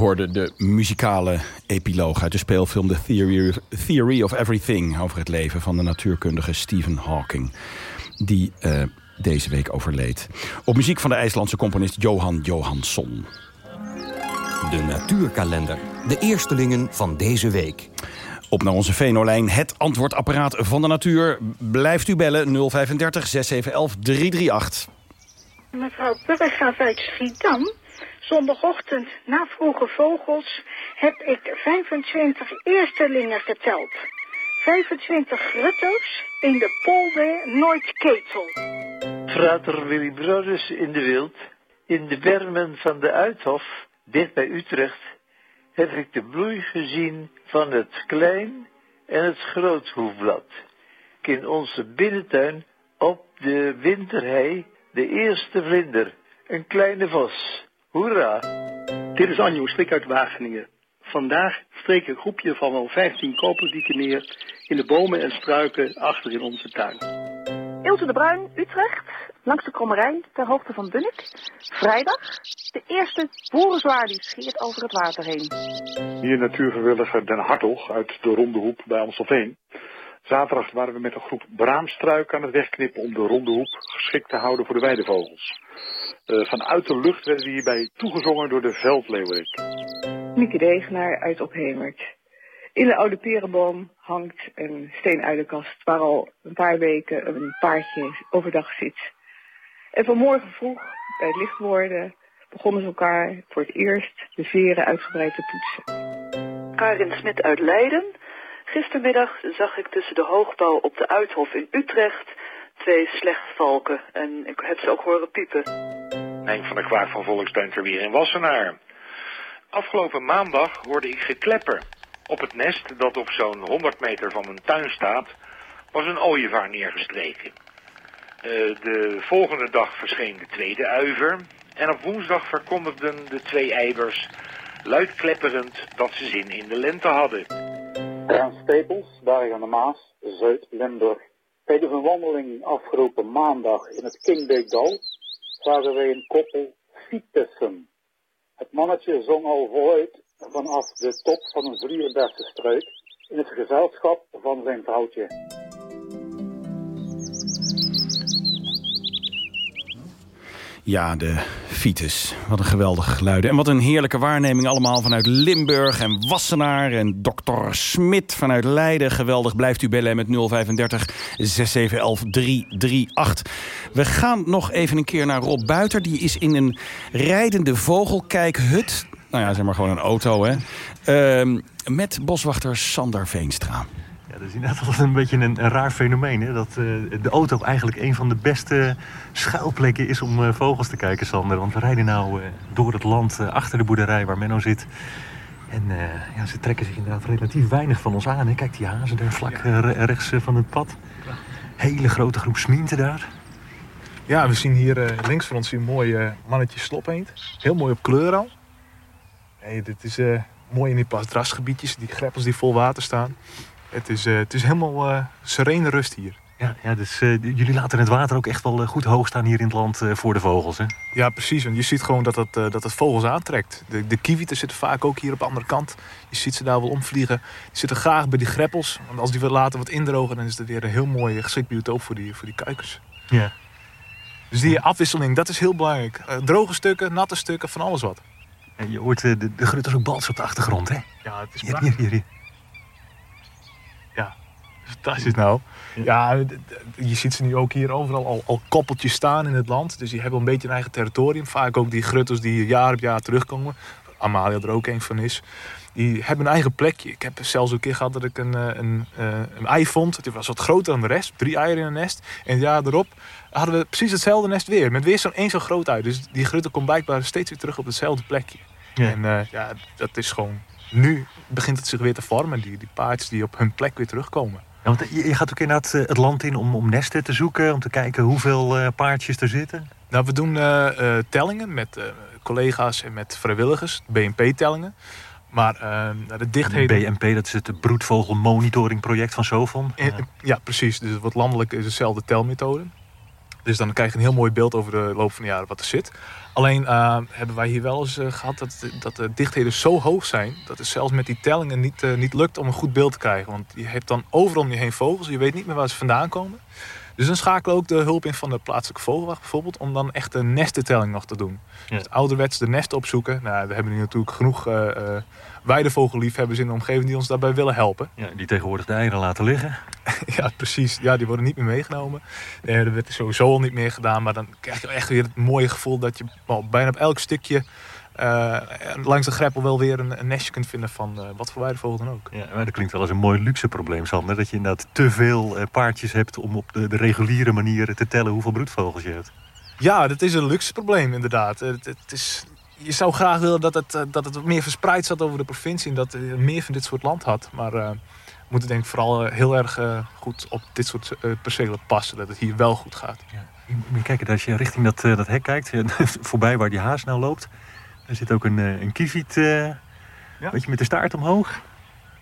hoorde de muzikale epiloog uit de speelfilm The Theory, Theory of Everything... over het leven van de natuurkundige Stephen Hawking. Die uh, deze week overleed. Op muziek van de IJslandse componist Johan Johansson. De natuurkalender. De eerstelingen van deze week. Op naar onze Venolijn, het antwoordapparaat van de natuur. Blijft u bellen 035 6711 338. Mevrouw Burggraaf uit Schiedam. Zondagochtend na vroege vogels heb ik 25 eerstelingen geteld. 25 grutters in de polder Noordketel. Frater Willy Brodus in de Wild. In de bermen van de Uithof, dicht bij Utrecht, heb ik de bloei gezien van het klein en het groothoefblad. In onze binnentuin op de winterhei de eerste vlinder, een kleine vos. Hoera! Dit is Anjo Strik uit Wageningen. Vandaag streek een groepje van wel 15 koperdieken neer in de bomen en struiken achter in onze tuin. Ilse de Bruin, Utrecht, langs de Krommerij, ter hoogte van Bunnik. Vrijdag, de eerste boerenzwaar die scheert over het water heen. Hier natuurverwilliger Den Hartog uit de Ronde Hoep bij Amstelveen. Zaterdag waren we met een groep braamstruiken aan het wegknippen om de Ronde Hoep geschikt te houden voor de weidevogels. Uh, vanuit de lucht werden we hierbij toegezongen door de veldleeuwerik. Mieke Degenaar uit Ophemert. In de oude perenboom hangt een steenuilenkast waar al een paar weken een paardje overdag zit. En vanmorgen vroeg, bij het licht worden, begonnen ze elkaar voor het eerst de veren uitgebreid te poetsen. Karin Smit uit Leiden. Gistermiddag zag ik tussen de hoogbouw op de Uithof in Utrecht twee slechtvalken en ik heb ze ook horen piepen. Henk van der Kwaak van Volkstuin Terwier in Wassenaar. Afgelopen maandag hoorde ik geklepper. Op het nest dat op zo'n 100 meter van mijn tuin staat, was een ooievaar neergestreken. Uh, de volgende dag verscheen de tweede uiver en op woensdag verkondigden de twee eibers luidklepperend dat ze zin in de lente hadden. Stapels, Berg aan de Maas, Zuid-Limburg. Tijdens een wandeling afgelopen maandag in het Kingbeekdal zagen wij een koppel fietsen. Het mannetje zong al voluit vanaf de top van een vlierbersenstruik in het gezelschap van zijn vrouwtje. Ja, de Fiets. Wat een geweldig geluiden. En wat een heerlijke waarneming allemaal vanuit Limburg en Wassenaar. En dokter Smit vanuit Leiden. Geweldig. Blijft u bellen met 035 6711 338. We gaan nog even een keer naar Rob Buiter. Die is in een rijdende vogelkijkhut. Nou ja, zeg maar gewoon een auto, hè. Uh, met boswachter Sander Veenstra. Ja, dat is inderdaad altijd een beetje een, een raar fenomeen. Hè? Dat uh, de auto eigenlijk een van de beste schuilplekken is om uh, vogels te kijken, Sander. Want we rijden nou uh, door het land achter de boerderij waar Menno zit. En ja, ze trekken zich inderdaad relatief weinig van ons aan. Hè? Kijk, die hazen daar vlak rechts van het pad. Hele grote groep smienten daar. Ja, we zien hier links van ons een mooi mannetje slopeend. Heel mooi op kleur al. Hey, dit is mooi in die pastrasgebiedjes, die greppels die vol water staan. Het is, uh, het is helemaal uh, serene rust hier. Ja, ja dus uh, jullie laten het water ook echt wel goed hoog staan hier in het land voor de vogels, hè? Ja, precies. Want je ziet gewoon dat het, dat het vogels aantrekt. De, de kiewieten zitten vaak ook hier op de andere kant. Je ziet ze daar wel omvliegen. Die zitten graag bij die greppels. Want als die later wat indrogen, dan is het weer een heel mooi geschikt biotoop voor die, voor die kuikens. Ja. Dus die afwisseling, dat is heel belangrijk. droge stukken, natte stukken, van alles wat. En je hoort de, de grutters ook balsen op de achtergrond, hè? Ja, het is hier, hier, hier. Fantastisch nou. Ja, je ziet ze nu ook hier overal al, al koppeltjes staan in het land. Dus die hebben een beetje een eigen territorium. Vaak ook die gruttels die jaar op jaar terugkomen. Amalia er ook een van is. Die hebben een eigen plekje. Ik heb zelfs een keer gehad dat ik een, een, een ei vond. Het was wat groter dan de rest. Drie eieren in een nest. En jaar erop hadden we precies hetzelfde nest weer. Met weer zo'n één zo groot uit. Dus die gruttel komt blijkbaar steeds weer terug op hetzelfde plekje. Ja. En uh, ja, dat is gewoon... Nu begint het zich weer te vormen. Die, die paardjes die op hun plek weer terugkomen. Ja, want je gaat ook inderdaad het land in om, om nesten te zoeken, om te kijken hoeveel uh, paardjes er zitten? Nou, we doen uh, uh, tellingen met collega's en met vrijwilligers, BNP-tellingen. Maar de dichtheden... BNP, dat is het broedvogelmonitoringproject van Sovon. Ja. ja, precies. Dus wat landelijk is dezelfde telmethode. Dus dan krijg je een heel mooi beeld over de loop van de jaren wat er zit. Alleen uh, hebben wij hier wel eens uh, gehad dat, dat de dichtheden zo hoog zijn... dat het zelfs met die tellingen niet, uh, niet lukt om een goed beeld te krijgen. Want je hebt dan overal om je heen vogels. Je weet niet meer waar ze vandaan komen. Dus dan schakelen ook de hulp in van de plaatselijke vogelwacht bijvoorbeeld... om dan echt een nestentelling nog te doen. Ja. Dus ouderwets de nest opzoeken. Nou, we hebben hier natuurlijk genoeg weidevogeliefhebbers in de omgeving... die ons daarbij willen helpen. Ja, die tegenwoordig de eieren laten liggen. *laughs* ja, precies. Ja, die worden niet meer meegenomen. Nee, er werd sowieso al niet meer gedaan. Maar dan krijg je echt weer het mooie gevoel... dat je bijna op elk stukje... Uh, langs de greppel wel weer een, een nestje kunt vinden van uh, wat voor weidevogel dan ook. Ja, maar dat klinkt wel als een mooi luxe probleem, Sander. Dat je inderdaad te veel uh, paardjes hebt om op de, de, reguliere manier te tellen hoeveel broedvogels je hebt. Ja, dat is een luxe probleem inderdaad. Het, het is, je zou graag willen dat het, dat het meer verspreid zat over de provincie... en dat je meer van dit soort land had. Maar we moeten denk ik vooral heel erg goed op dit soort percelen passen. Dat het hier wel goed gaat. Ja. Je kijken, als je richting dat, dat hek kijkt, *laughs* voorbij waar die haas nou loopt... Er zit ook een, een kieviet, uh, ja. weet je, met de staart omhoog.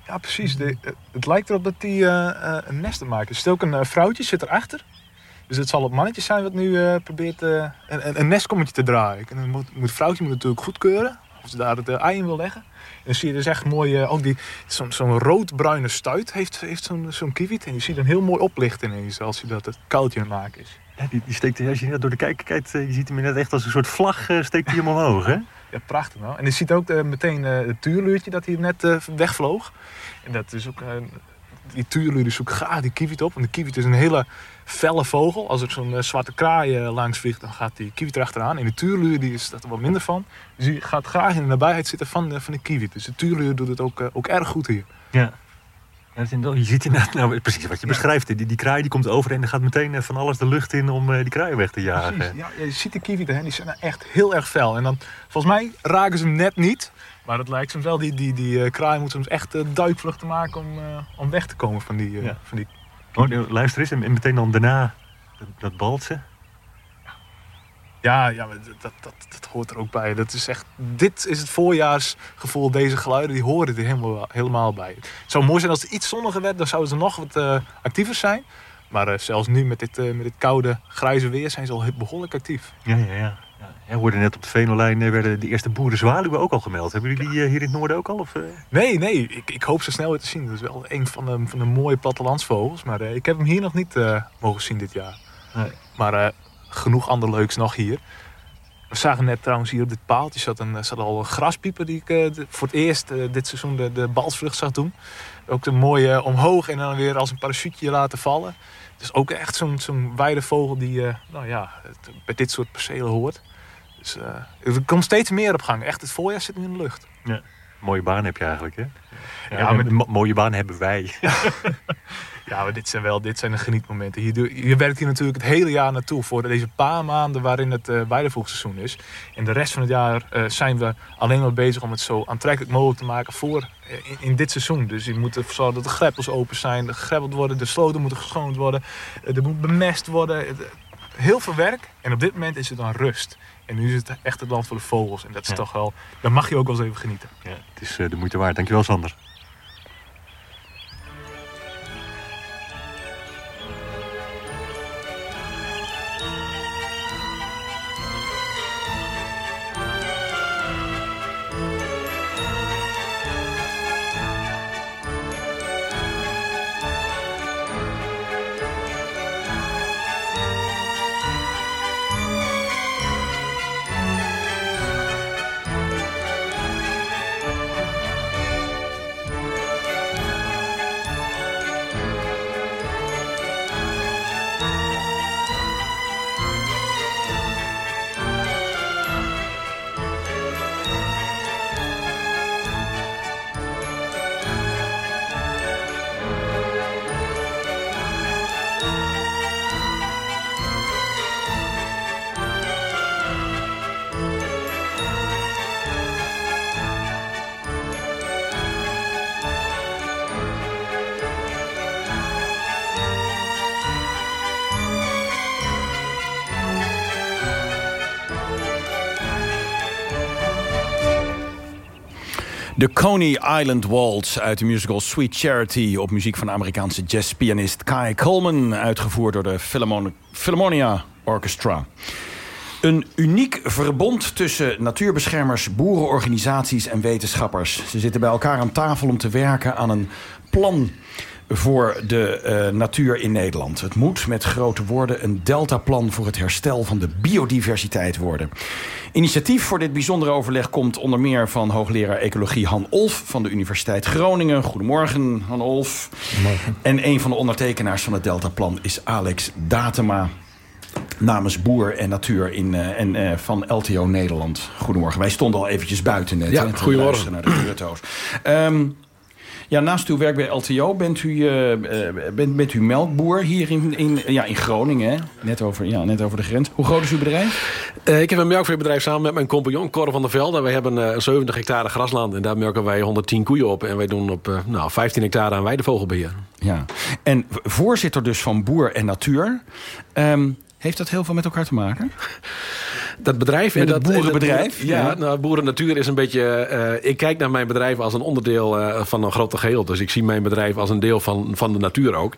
Ja, precies. De, het lijkt erop dat die uh, een nest maakt. Er zit ook een vrouwtje zit erachter. Dus het zal het mannetje zijn wat nu probeert een, een, nestkommetje te draaien. En dan moet, moet het vrouwtje moet natuurlijk goedkeuren. Of ze daar het ei in wil leggen. En dan zie je dus echt mooi, ook die, zo'n zo rood-bruine stuit heeft, heeft zo'n zo'n. En je ziet hem heel mooi oplichten ineens als hij dat het koudje aan het maken is. Ja, die, die steekt, als je door de kijker kijkt, je ziet hem net echt als een soort vlag steekt hij hem omhoog, hè? Ja, prachtig nou. En je ziet ook uh, meteen uh, het tuurluurtje dat hier net uh, wegvloog. En dat is ook, die tuurluur zoekt graag die kievit op. Want de kievit is een hele felle vogel. Als er zo'n zwarte kraai langs vliegt, dan gaat die kievit erachteraan. En de tuurluur die is er wat minder van. Dus die gaat graag in de nabijheid zitten van, van de kievit. Dus de tuurluur doet het ook, ook erg goed hier. Ja. Je ziet inderdaad nou, precies wat je ja. beschrijft. Die, die kraai die komt over en er gaat meteen van alles de lucht in om die kraai weg te jagen. Precies, ja, je ziet de kievieten, die zijn echt heel erg fel. En dan, volgens mij raken ze hem net niet. Maar het lijkt soms wel, die, die, die uh, kraai moet soms echt uh, duikvluchten maken om, uh, om weg te komen van die... Ja. Van die... Oh, luister eens, en meteen dan daarna dat, dat baltsen. Ja, ja dat, dat, dat hoort er ook bij. Dat is echt, dit is het voorjaarsgevoel. Deze geluiden die horen er helemaal, helemaal bij. Het zou mooi zijn als het iets zonniger werd. Dan zouden ze nog wat uh, actiever zijn. Maar uh, zelfs nu met dit, uh, met dit koude, grijze weer zijn ze al behoorlijk actief. Ja, ja, ja. Ja, hoorde net op de Venolijn werden de eerste boerenzwaluwen ook al gemeld. Hebben jullie die hier in het noorden ook al? Of? Nee, nee. Ik, ik hoop ze snel weer te zien. Dat is wel een van de, van de mooie plattelandsvogels. Maar ik heb hem hier nog niet mogen zien dit jaar. Nee. Maar genoeg ander leuks nog hier. We zagen net trouwens hier op dit paaltje zat, een, zat al een graspieper die ik uh, voor het eerst uh, dit seizoen de, de balsvlucht zag doen. Ook een mooie uh, omhoog en dan weer als een parachute laten vallen. Dus ook echt zo'n zo'n weidevogel die nou ja, het, bij dit soort percelen hoort. Dus er komt steeds meer op gang. Echt, het voorjaar zit nu in de lucht. Ja. Mooie baan heb je eigenlijk, hè? Ja, ja met... mooie baan hebben wij. Ja, *laughs* maar dit zijn wel dit zijn de genietmomenten. Je, je werkt hier natuurlijk het hele jaar naartoe voor deze paar maanden waarin het uh, weidevoegseizoen is. En de rest van het jaar uh, zijn we alleen maar bezig om het zo aantrekkelijk mogelijk te maken voor uh, in, in, dit seizoen. Dus je moet ervoor zorgen dat de greppels open zijn, gegrebbeld worden, de sloten moeten geschoond worden, er moet bemest worden. heel veel werk en op dit moment is het dan rust. En nu is het echt het land voor de vogels. En dat is ja. toch wel, dan mag je ook wel eens even genieten. Ja, het is de moeite waard. Dankjewel Sander. De Coney Island Waltz uit de musical Sweet Charity... op muziek van de Amerikaanse jazzpianist Kai Coleman... uitgevoerd door de Philharmonia Orchestra. Een uniek verbond tussen natuurbeschermers, boerenorganisaties en wetenschappers. Ze zitten bij elkaar aan tafel om te werken aan een plan voor de uh, natuur in Nederland. Het moet met grote woorden een deltaplan voor het herstel van de biodiversiteit worden. Initiatief voor dit bijzondere overleg komt onder meer van hoogleraar ecologie Han Olf van de Universiteit Groningen. Goedemorgen Han Olf. Goedemorgen. En een van de ondertekenaars van het deltaplan is Alex Datema namens Boer en Natuur in, uh, en, uh, van LTO Nederland. Goedemorgen. Wij stonden al eventjes buiten net. Ja, goedemorgen. naar de. Um, ja, naast uw werk bij LTO bent u, uh, bent, bent u melkboer hier in, in, ja, in Groningen. Hè? Net, over, ja, net over de grens. Hoe groot is uw bedrijf? Uh, ik heb een melkveebedrijf samen met mijn compagnon Cor van der Velde. Wij hebben uh, 70 hectare grasland en daar melken wij 110 koeien op. En wij doen op nou, 15 hectare aan weidevogelbeheer. Ja. En voorzitter dus van Boer en Natuur. Um, heeft dat heel veel met elkaar te maken? Dat bedrijf... Met dat boerenbedrijf? Dat, ja, nou, Boeren Natuur is een beetje... Uh, ik kijk naar mijn bedrijf als een onderdeel uh, van een grote geheel. Dus ik zie mijn bedrijf als een deel van, van de natuur ook.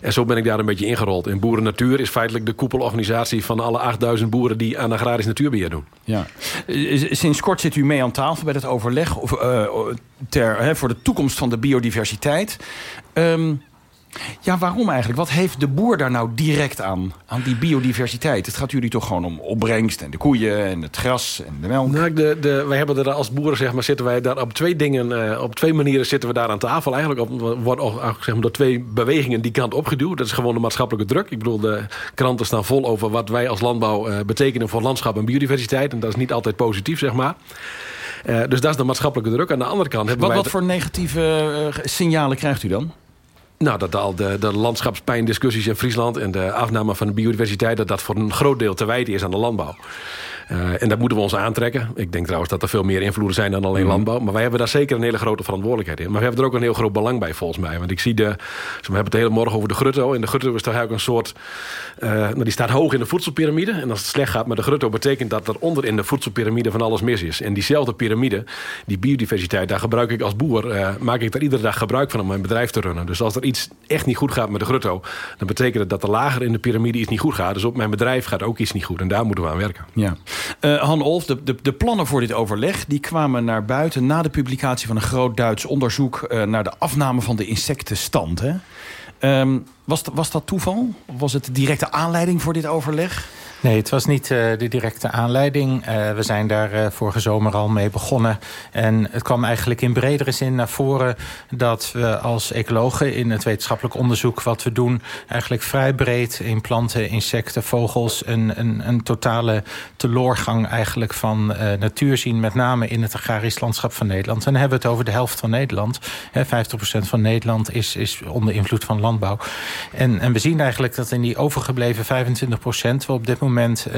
En zo ben ik daar een beetje ingerold. En Boeren Natuur is feitelijk de koepelorganisatie... van alle 8000 boeren die aan agrarisch natuurbeheer doen. Ja. Sinds kort zit u mee aan tafel bij het overleg... Of, uh, ter, hè, voor de toekomst van de biodiversiteit... Um, ja, waarom eigenlijk? Wat heeft de boer daar nou direct aan? Aan die biodiversiteit? Het gaat jullie toch gewoon om opbrengst en de koeien en het gras en de melk? Nou, de, de, wij hebben er als boeren, zeg maar, zitten wij daar op twee dingen, uh, op twee manieren zitten we daar aan tafel. Eigenlijk op, wordt zeg maar, door twee bewegingen die kant opgeduwd. Dat is gewoon de maatschappelijke druk. Ik bedoel, de kranten staan vol over wat wij als landbouw uh, betekenen voor landschap en biodiversiteit. En dat is niet altijd positief, zeg maar. Uh, dus dat is de maatschappelijke druk. Aan de andere kant hebben wat, wij... Wat voor negatieve signalen krijgt u dan? Nou, dat al de, de landschapspijndiscussies in Friesland... en de afname van de biodiversiteit... dat dat voor een groot deel te wijten is aan de landbouw. Uh, en dat moeten we ons aantrekken. Ik denk trouwens dat er veel meer invloeden zijn dan alleen mm. landbouw. Maar wij hebben daar zeker een hele grote verantwoordelijkheid in. Maar we hebben er ook een heel groot belang bij volgens mij. Want ik zie de... We hebben het de hele morgen over de grutto. En de grutto is toch eigenlijk een soort... Nou, die staat hoog in de voedselpiramide. En als het slecht gaat met de grutto... betekent dat er onder in de voedselpiramide van alles mis is. En diezelfde piramide, die biodiversiteit... daar gebruik ik als boer... Uh, maak ik daar iedere dag gebruik van om mijn bedrijf te runnen. Dus als er iets echt niet goed gaat met de grutto... dan betekent het dat er lager in de piramide iets niet goed gaat. Dus op mijn bedrijf gaat ook iets niet goed. En daar moeten we aan werken. Ja. Uh, Han Olf, de, de, de, plannen voor dit overleg die kwamen naar buiten... na de publicatie van een groot Duits onderzoek... Uh, naar de afname van de insectenstand. Hè? Um, was, was dat toeval? Was het directe aanleiding voor dit overleg? Nee, het was niet uh, de directe aanleiding. Uh, we zijn daar uh, vorige zomer al mee begonnen. En het kwam eigenlijk in bredere zin naar voren... dat we als ecologen in het wetenschappelijk onderzoek wat we doen... eigenlijk vrij breed in planten, insecten, vogels... een, een, een totale teloorgang eigenlijk van natuur zien... met name in het agrarisch landschap van Nederland. En dan hebben we het over de helft van Nederland. Hè, 50% van Nederland is, is onder invloed van landbouw. En, en we zien eigenlijk dat in die overgebleven 25% we op dit moment moment uh,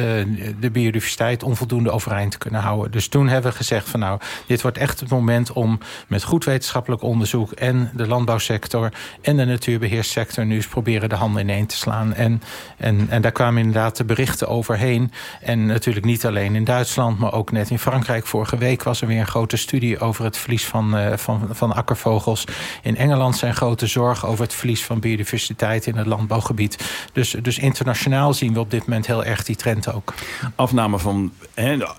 de biodiversiteit onvoldoende overeind te kunnen houden. Dus toen hebben we gezegd van nou, dit wordt echt het moment om met goed wetenschappelijk onderzoek en de landbouwsector en de natuurbeheerssector nu eens proberen de handen ineen te slaan. En, en, en daar kwamen inderdaad de berichten overheen. En natuurlijk niet alleen in Duitsland, maar ook net in Frankrijk. Vorige week was er weer een grote studie over het verlies van, uh, van, van akkervogels. In Engeland zijn grote zorgen over het verlies van biodiversiteit in het landbouwgebied. Dus, dus internationaal zien we op dit moment heel erg die trend ook. Afname van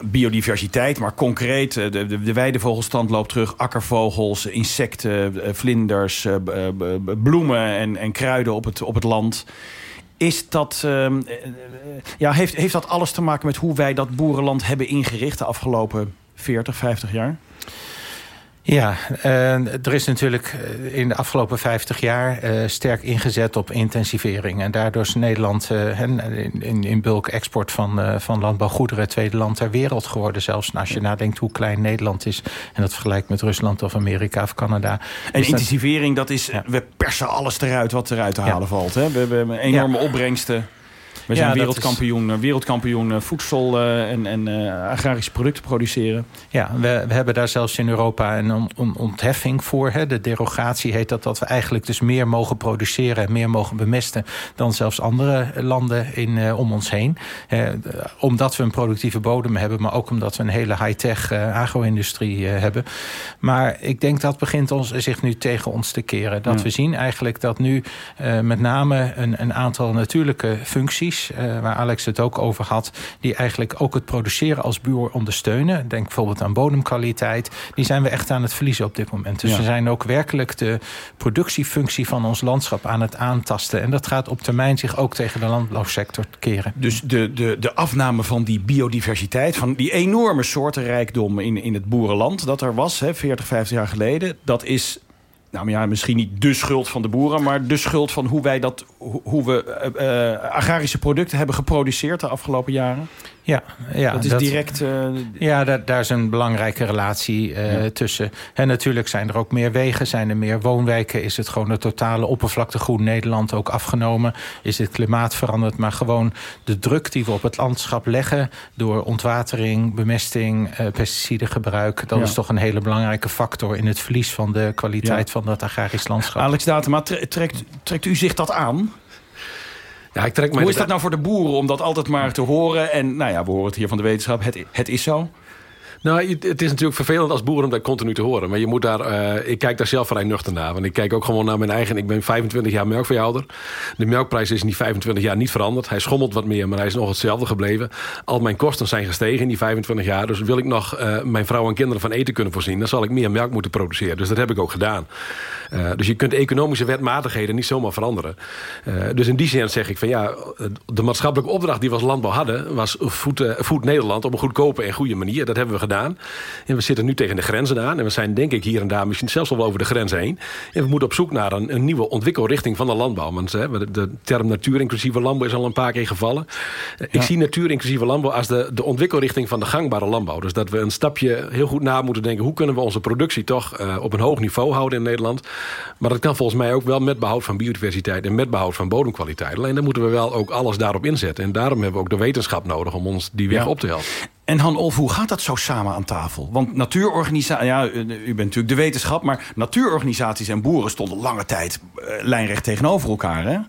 biodiversiteit, maar concreet... de, de, de weidevogelstand loopt terug. Akkervogels, insecten, vlinders, bloemen en, en kruiden op het, op het land... Is dat, uh, ja, heeft, heeft dat alles te maken met hoe wij dat boerenland hebben ingericht... de afgelopen 40, 50 jaar? Ja, uh, er is natuurlijk in de afgelopen 50 jaar uh, sterk ingezet op intensivering. En daardoor is Nederland in, bulk export van, van landbouwgoederen... het tweede land ter wereld geworden. Zelfs als je nadenkt hoe klein Nederland is... en dat vergelijkt met Rusland of Amerika of Canada. En intensivering, dat is, ja. we persen alles eruit wat eruit te halen ja. valt. Hè? We hebben enorme ja. opbrengsten. We zijn ja, wereldkampioen, is... wereldkampioen voedsel uh, en, en uh, agrarische producten produceren. Ja, we, we, hebben daar zelfs in Europa een on, on, ontheffing voor. Hè. De derogatie heet dat, dat we eigenlijk dus meer mogen produceren... en meer mogen bemesten dan zelfs andere landen in, om ons heen. omdat we een productieve bodem hebben... maar ook omdat we een hele high-tech agro-industrie hebben. Maar ik denk dat begint ons, zich nu tegen ons te keren. Dat ja. we zien eigenlijk dat nu met name een, een aantal natuurlijke functies subsidies, waar Alex het ook over had... die eigenlijk ook het produceren als boer ondersteunen. Denk bijvoorbeeld aan bodemkwaliteit. Die zijn we echt aan het verliezen op dit moment. Dus we zijn ook werkelijk de productiefunctie van ons landschap aan het aantasten. En dat gaat op termijn zich ook tegen de landbouwsector keren. Dus de, de, de afname van die biodiversiteit, van die enorme soortenrijkdom in, in het boerenland dat er was, hè, 40, 50 jaar geleden, dat is nou ja, misschien niet de schuld van de boeren... maar de schuld van hoe wij dat, hoe we uh, agrarische producten hebben geproduceerd de afgelopen jaren? Ja, ja dat is direct. Uh, ja, daar, daar, is een belangrijke relatie uh, ja. tussen. En natuurlijk zijn er ook meer wegen, zijn er meer woonwijken. Is het gewoon de totale oppervlakte groen Nederland ook afgenomen? Is het klimaat veranderd? Maar gewoon de druk die we op het landschap leggen door ontwatering, bemesting, pesticidengebruik. Dat ja. is toch een hele belangrijke factor in het verlies van de kwaliteit van dat agrarisch landschap. Alex Datema, trekt, trekt u zich dat aan? Ja, ik trek Hoe is dat nou voor de boeren om dat altijd maar te horen? En nou ja, we horen het hier van de wetenschap, het, het is zo. Nou, het is natuurlijk vervelend als boer om dat continu te horen. Maar je moet daar, uh, ik kijk daar zelf vrij nuchter naar. Want ik kijk ook gewoon naar mijn eigen... Ik ben 25 jaar melkveehouder. De melkprijs is in die 25 jaar niet veranderd. Hij schommelt wat meer, maar hij is nog hetzelfde gebleven. Al mijn kosten zijn gestegen in die 25 jaar. Dus wil ik nog uh, mijn vrouw en kinderen van eten kunnen voorzien... dan zal ik meer melk moeten produceren. Dus dat heb ik ook gedaan. Uh, dus je kunt economische wetmatigheden niet zomaar veranderen. dus in die zin zeg ik van ja... de maatschappelijke opdracht die we als landbouw hadden... was voed, voed Nederland op een goedkope en goede manier. Dat hebben we gedaan. En we zitten nu tegen de grenzen aan. En we zijn denk ik hier en daar misschien zelfs wel over de grens heen. En we moeten op zoek naar een, een nieuwe ontwikkelrichting van de landbouw. Want hè, de term natuur inclusieve landbouw is al een paar keer gevallen. Ja. Ik zie natuur inclusieve landbouw als de, de ontwikkelrichting van de gangbare landbouw. Dus dat we een stapje heel goed na moeten denken. Hoe kunnen we onze productie toch uh, op een hoog niveau houden in Nederland. Maar dat kan volgens mij ook wel met behoud van biodiversiteit. En met behoud van bodemkwaliteit. Alleen dan moeten we wel ook alles daarop inzetten. En daarom hebben we ook de wetenschap nodig om ons die weg ja. op te helpen. En Han Olf, hoe gaat dat zo samen aan tafel? Want natuurorganisaties, ja, u bent natuurlijk de wetenschap... maar natuurorganisaties en boeren stonden lange tijd uh, lijnrecht tegenover elkaar, hè?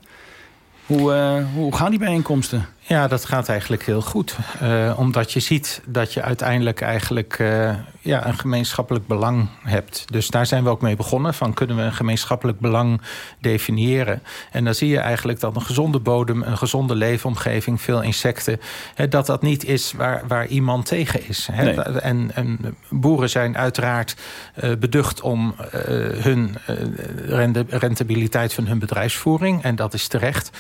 Hoe, uh, hoe gaan die bijeenkomsten? Ja, dat gaat eigenlijk heel goed. Uh, omdat je ziet dat je uiteindelijk eigenlijk uh, ja, een gemeenschappelijk belang hebt. Dus daar zijn we ook mee begonnen. Van kunnen we een gemeenschappelijk belang definiëren? En dan zie je eigenlijk dat een gezonde bodem, een gezonde leefomgeving, veel insecten, hè, dat dat niet is waar, waar iemand tegen is. Hè? Nee. En, en, boeren zijn uiteraard uh, beducht om hun rentabiliteit van hun bedrijfsvoering. En dat is terecht.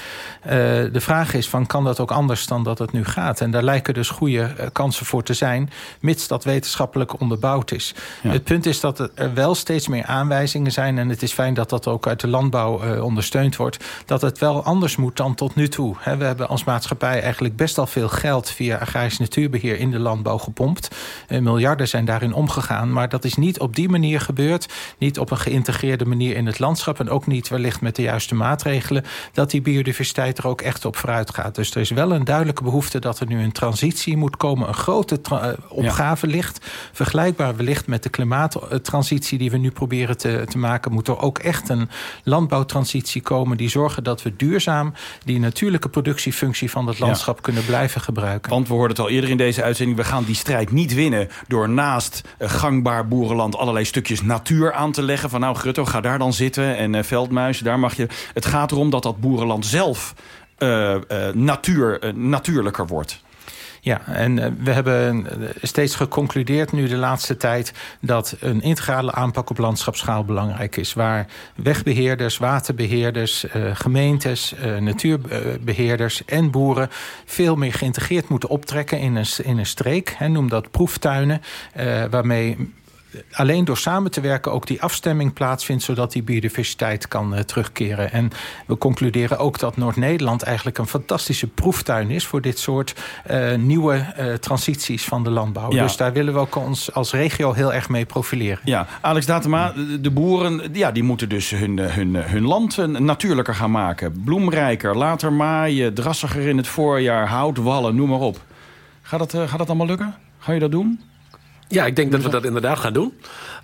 de vraag is van kan dat ook anders dan dat het nu gaat. En daar lijken dus goede uh, kansen voor te zijn... mits dat wetenschappelijk onderbouwd is. Ja. Het punt is dat er wel steeds meer aanwijzingen zijn... en het is fijn dat dat ook uit de landbouw uh, ondersteund wordt... dat het wel anders moet dan tot nu toe. We hebben als maatschappij eigenlijk best al veel geld... via agrarisch natuurbeheer in de landbouw gepompt. Uh, miljarden zijn daarin omgegaan. Maar dat is niet op die manier gebeurd. Niet op een geïntegreerde manier in het landschap... en ook niet wellicht met de juiste maatregelen... dat die biodiversiteit er ook echt op vooruit gaat. Dus er is wel een duidelijke behoefte dat er nu een transitie moet komen. Een grote uh, opgave ja. ligt. Vergelijkbaar wellicht met de klimaattransitie die we nu proberen te, te maken. Moet er ook echt een landbouwtransitie komen die zorgen dat we duurzaam die natuurlijke productiefunctie van het landschap ja. kunnen blijven gebruiken. Want we hoorden het al eerder in deze uitzending. We gaan die strijd niet winnen door naast uh, gangbaar boerenland allerlei stukjes natuur aan te leggen. Van nou Grutto, ga daar dan zitten en uh, Veldmuis, daar mag je. Het gaat erom dat dat boerenland zelf natuur, uh, natuurlijker wordt. Ja, en we hebben steeds geconcludeerd nu de laatste tijd... dat een integrale aanpak op landschapsschaal belangrijk is. Waar wegbeheerders, waterbeheerders, gemeentes, natuurbeheerders en boeren... veel meer geïntegreerd moeten optrekken in een, in een streek. Hè, noem dat proeftuinen, waarmee alleen door samen te werken ook die afstemming plaatsvindt... zodat die biodiversiteit kan uh, terugkeren. En we concluderen ook dat Noord-Nederland eigenlijk een fantastische proeftuin is... voor dit soort uh, nieuwe uh, transities van de landbouw. Ja. Dus daar willen we ook ons als regio heel erg mee profileren. Ja, Alex Datema, de boeren ja, die moeten dus hun, hun, hun land natuurlijker gaan maken. Bloemrijker, later maaien, drassiger in het voorjaar, houtwallen, noem maar op. Gaat dat, gaat dat allemaal lukken? Ga je dat doen? Ja, ik denk dat we dat inderdaad gaan doen.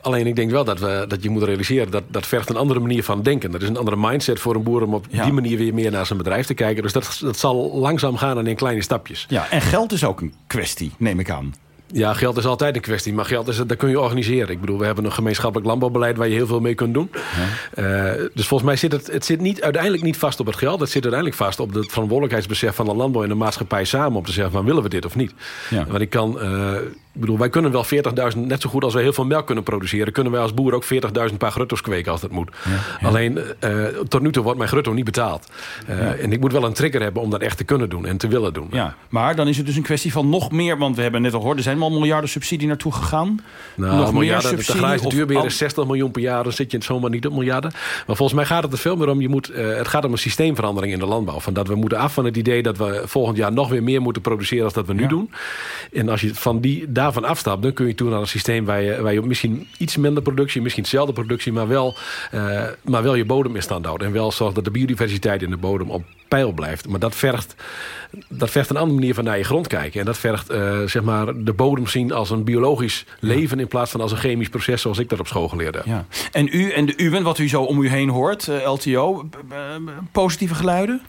Alleen ik denk wel dat, we, dat je moet realiseren... dat dat vergt een andere manier van denken. Dat is een andere mindset voor een boer... om op ja. die manier weer meer naar zijn bedrijf te kijken. Dus dat, dat zal langzaam gaan en in kleine stapjes. Ja, en geld is ook een kwestie, neem ik aan. Ja, geld is altijd een kwestie, maar geld is, dat kun je organiseren. Ik bedoel, we hebben een gemeenschappelijk landbouwbeleid... waar je heel veel mee kunt doen. Uh, dus volgens mij zit het, het zit niet, uiteindelijk niet vast op het geld. Het zit uiteindelijk vast op het verantwoordelijkheidsbesef van de landbouw... en de maatschappij samen om te zeggen van willen we dit of niet. Ja. Want ik kan... Uh, ik bedoel, wij kunnen wel 40.000, net zo goed als wij heel veel melk kunnen produceren... kunnen wij als boer ook 40.000 paar grutto's kweken als dat moet. Alleen, uh, tot nu toe wordt mijn grutto niet betaald. Uh, en ik moet wel een trigger hebben om dat echt te kunnen doen en te willen doen. Ja, maar dan is het dus een kwestie van nog meer... want we hebben net al gehoord, er zijn wel miljarden subsidie naartoe gegaan. Nou, nog miljarden, meer subsidie? De duurbeheer is 60 miljoen per jaar, dan zit je het zomaar niet op miljarden. Maar volgens mij gaat het er veel meer om... Je moet, uh, het gaat om een systeemverandering in de landbouw. Van dat we moeten af van het idee dat we volgend jaar nog weer meer moeten produceren... dan dat we nu doen. En als je van die, daarvan afstapt, dan kun je toe naar een systeem... waar je, waar je misschien iets minder productie, misschien hetzelfde productie... maar wel, uh, maar wel je bodem in stand houdt. En wel zorgt dat de biodiversiteit in de bodem op peil blijft. Maar dat vergt, dat vergt een andere manier van naar je grond kijken. En dat vergt uh, zeg maar de bodem zien als een biologisch leven... in plaats van als een chemisch proces zoals ik dat op school geleerd heb. Ja. En u en de uwen, wat u zo om u heen hoort, uh, LTO, positieve geluiden?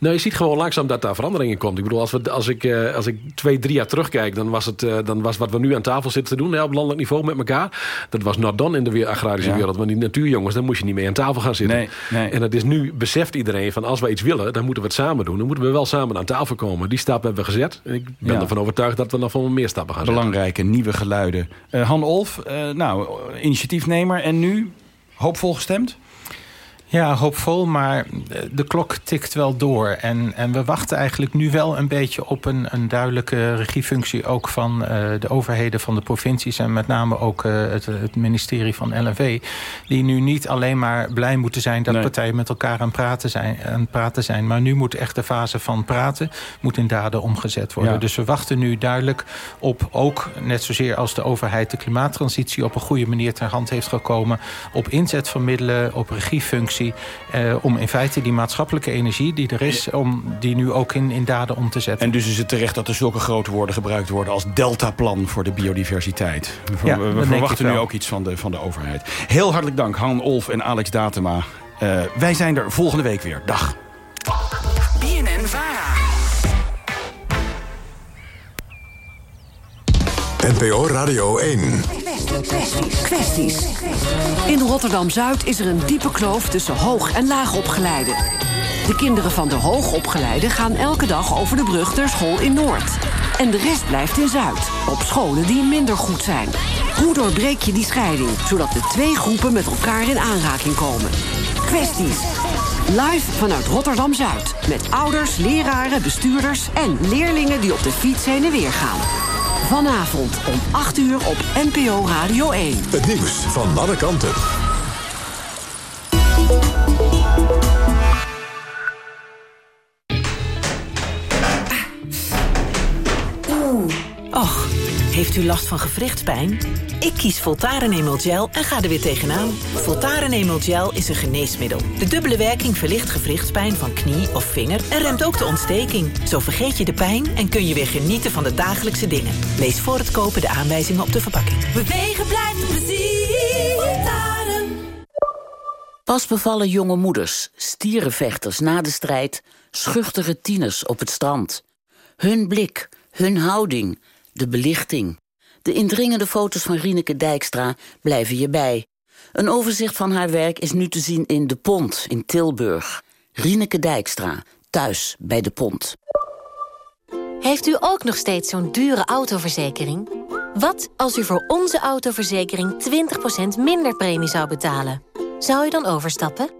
Nou, je ziet gewoon langzaam dat daar verandering in komt. Ik bedoel, als, we, als, ik, uh, als ik twee, drie jaar terugkijk... dan was, het, uh, dan was wat we nu aan tafel zitten te doen hè, op landelijk niveau met elkaar... dat was not done in de weer agrarische ja. wereld. Want die natuurjongens, daar moest je niet mee aan tafel gaan zitten. Nee, nee. En het is nu, beseft iedereen van als we iets willen... dan moeten we het samen doen. Dan moeten we wel samen aan tafel komen. Die stap hebben we gezet. En ik ben ja. ervan overtuigd dat we nog veel meer stappen gaan Belangrijke, zetten. nieuwe geluiden. Uh, Han Olf, nou, initiatiefnemer en nu hoopvol gestemd? Ja, hoopvol, maar de klok tikt wel door. En, en we wachten eigenlijk nu wel een beetje op een, een duidelijke regiefunctie... ook van uh, de overheden van de provincies... en met name ook uh, het, het, ministerie van LNV... die nu niet alleen maar blij moeten zijn... dat nee. partijen met elkaar aan, praten zijn, aan het praten zijn... maar nu moet echt de fase van praten moet in daden omgezet worden. Ja. Dus we wachten nu duidelijk op ook, net zozeer als de overheid... de klimaattransitie op een goede manier ter hand heeft gekomen... op inzet van middelen, op regiefunctie uh, om in feite die maatschappelijke energie die er is... om die nu ook in, in daden om te zetten. En dus is het terecht dat er zulke grote woorden gebruikt worden... als deltaplan voor de biodiversiteit. We, ja, we verwachten nu ook iets van de, van de overheid. Heel hartelijk dank, Han Olf en Alex Datema. Uh, wij zijn er volgende week weer. Dag. BNN Vara. NPO Radio 1. Kwesties. Kwesties. In Rotterdam-Zuid is er een diepe kloof tussen hoog- en laagopgeleiden. De kinderen van de hoogopgeleiden gaan elke dag over de brug ter school in Noord. En de rest blijft in Zuid, op scholen die minder goed zijn. Hoe doorbreek je die scheiding, zodat de twee groepen met elkaar in aanraking komen? Kwesties. Live vanuit Rotterdam-Zuid. Met ouders, leraren, bestuurders en leerlingen die op de fiets heen en weer gaan. Vanavond om 8 uur op NPO Radio 1. Het nieuws van alle kanten. Oeh. Och, heeft u last van gewrichtspijn? Ik kies Voltaren Emel Gel en ga er weer tegenaan. Voltaren Emel Gel is een geneesmiddel. De dubbele werking verlicht gewrichtspijn van knie of vinger... en remt ook de ontsteking. Zo vergeet je de pijn en kun je weer genieten van de dagelijkse dingen. Lees voor het kopen de aanwijzingen op de verpakking. Bewegen blijft plezier. Voltaren. Pas bevallen jonge moeders, stierenvechters na de strijd... schuchtere tieners op het strand. Hun blik, hun houding, de belichting... De indringende foto's van Rieneke Dijkstra blijven je bij. Een overzicht van haar werk is nu te zien in De Pont in Tilburg. Rieneke Dijkstra, thuis bij De Pont. Heeft u ook nog steeds zo'n dure autoverzekering? Wat als u voor onze autoverzekering 20% minder premie zou betalen? Zou u dan overstappen?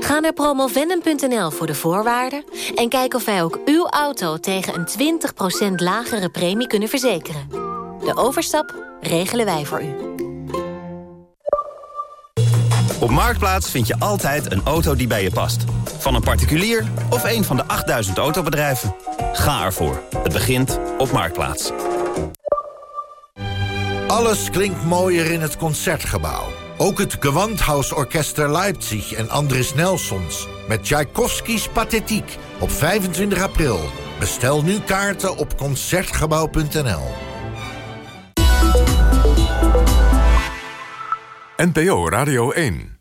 Ga naar promovendum.nl voor de voorwaarden... en kijk of wij ook uw auto tegen een 20% lagere premie kunnen verzekeren. De overstap regelen wij voor u. Op Marktplaats vind je altijd een auto die bij je past. Van een particulier of een van de 8000 autobedrijven. Ga ervoor. Het begint op Marktplaats. Alles klinkt mooier in het Concertgebouw. Ook het Gewandhausorchester Leipzig en Andris Nelsons... met Tchaikovskis Pathetiek op 25 april. Bestel nu kaarten op Concertgebouw.nl. NPO Radio 1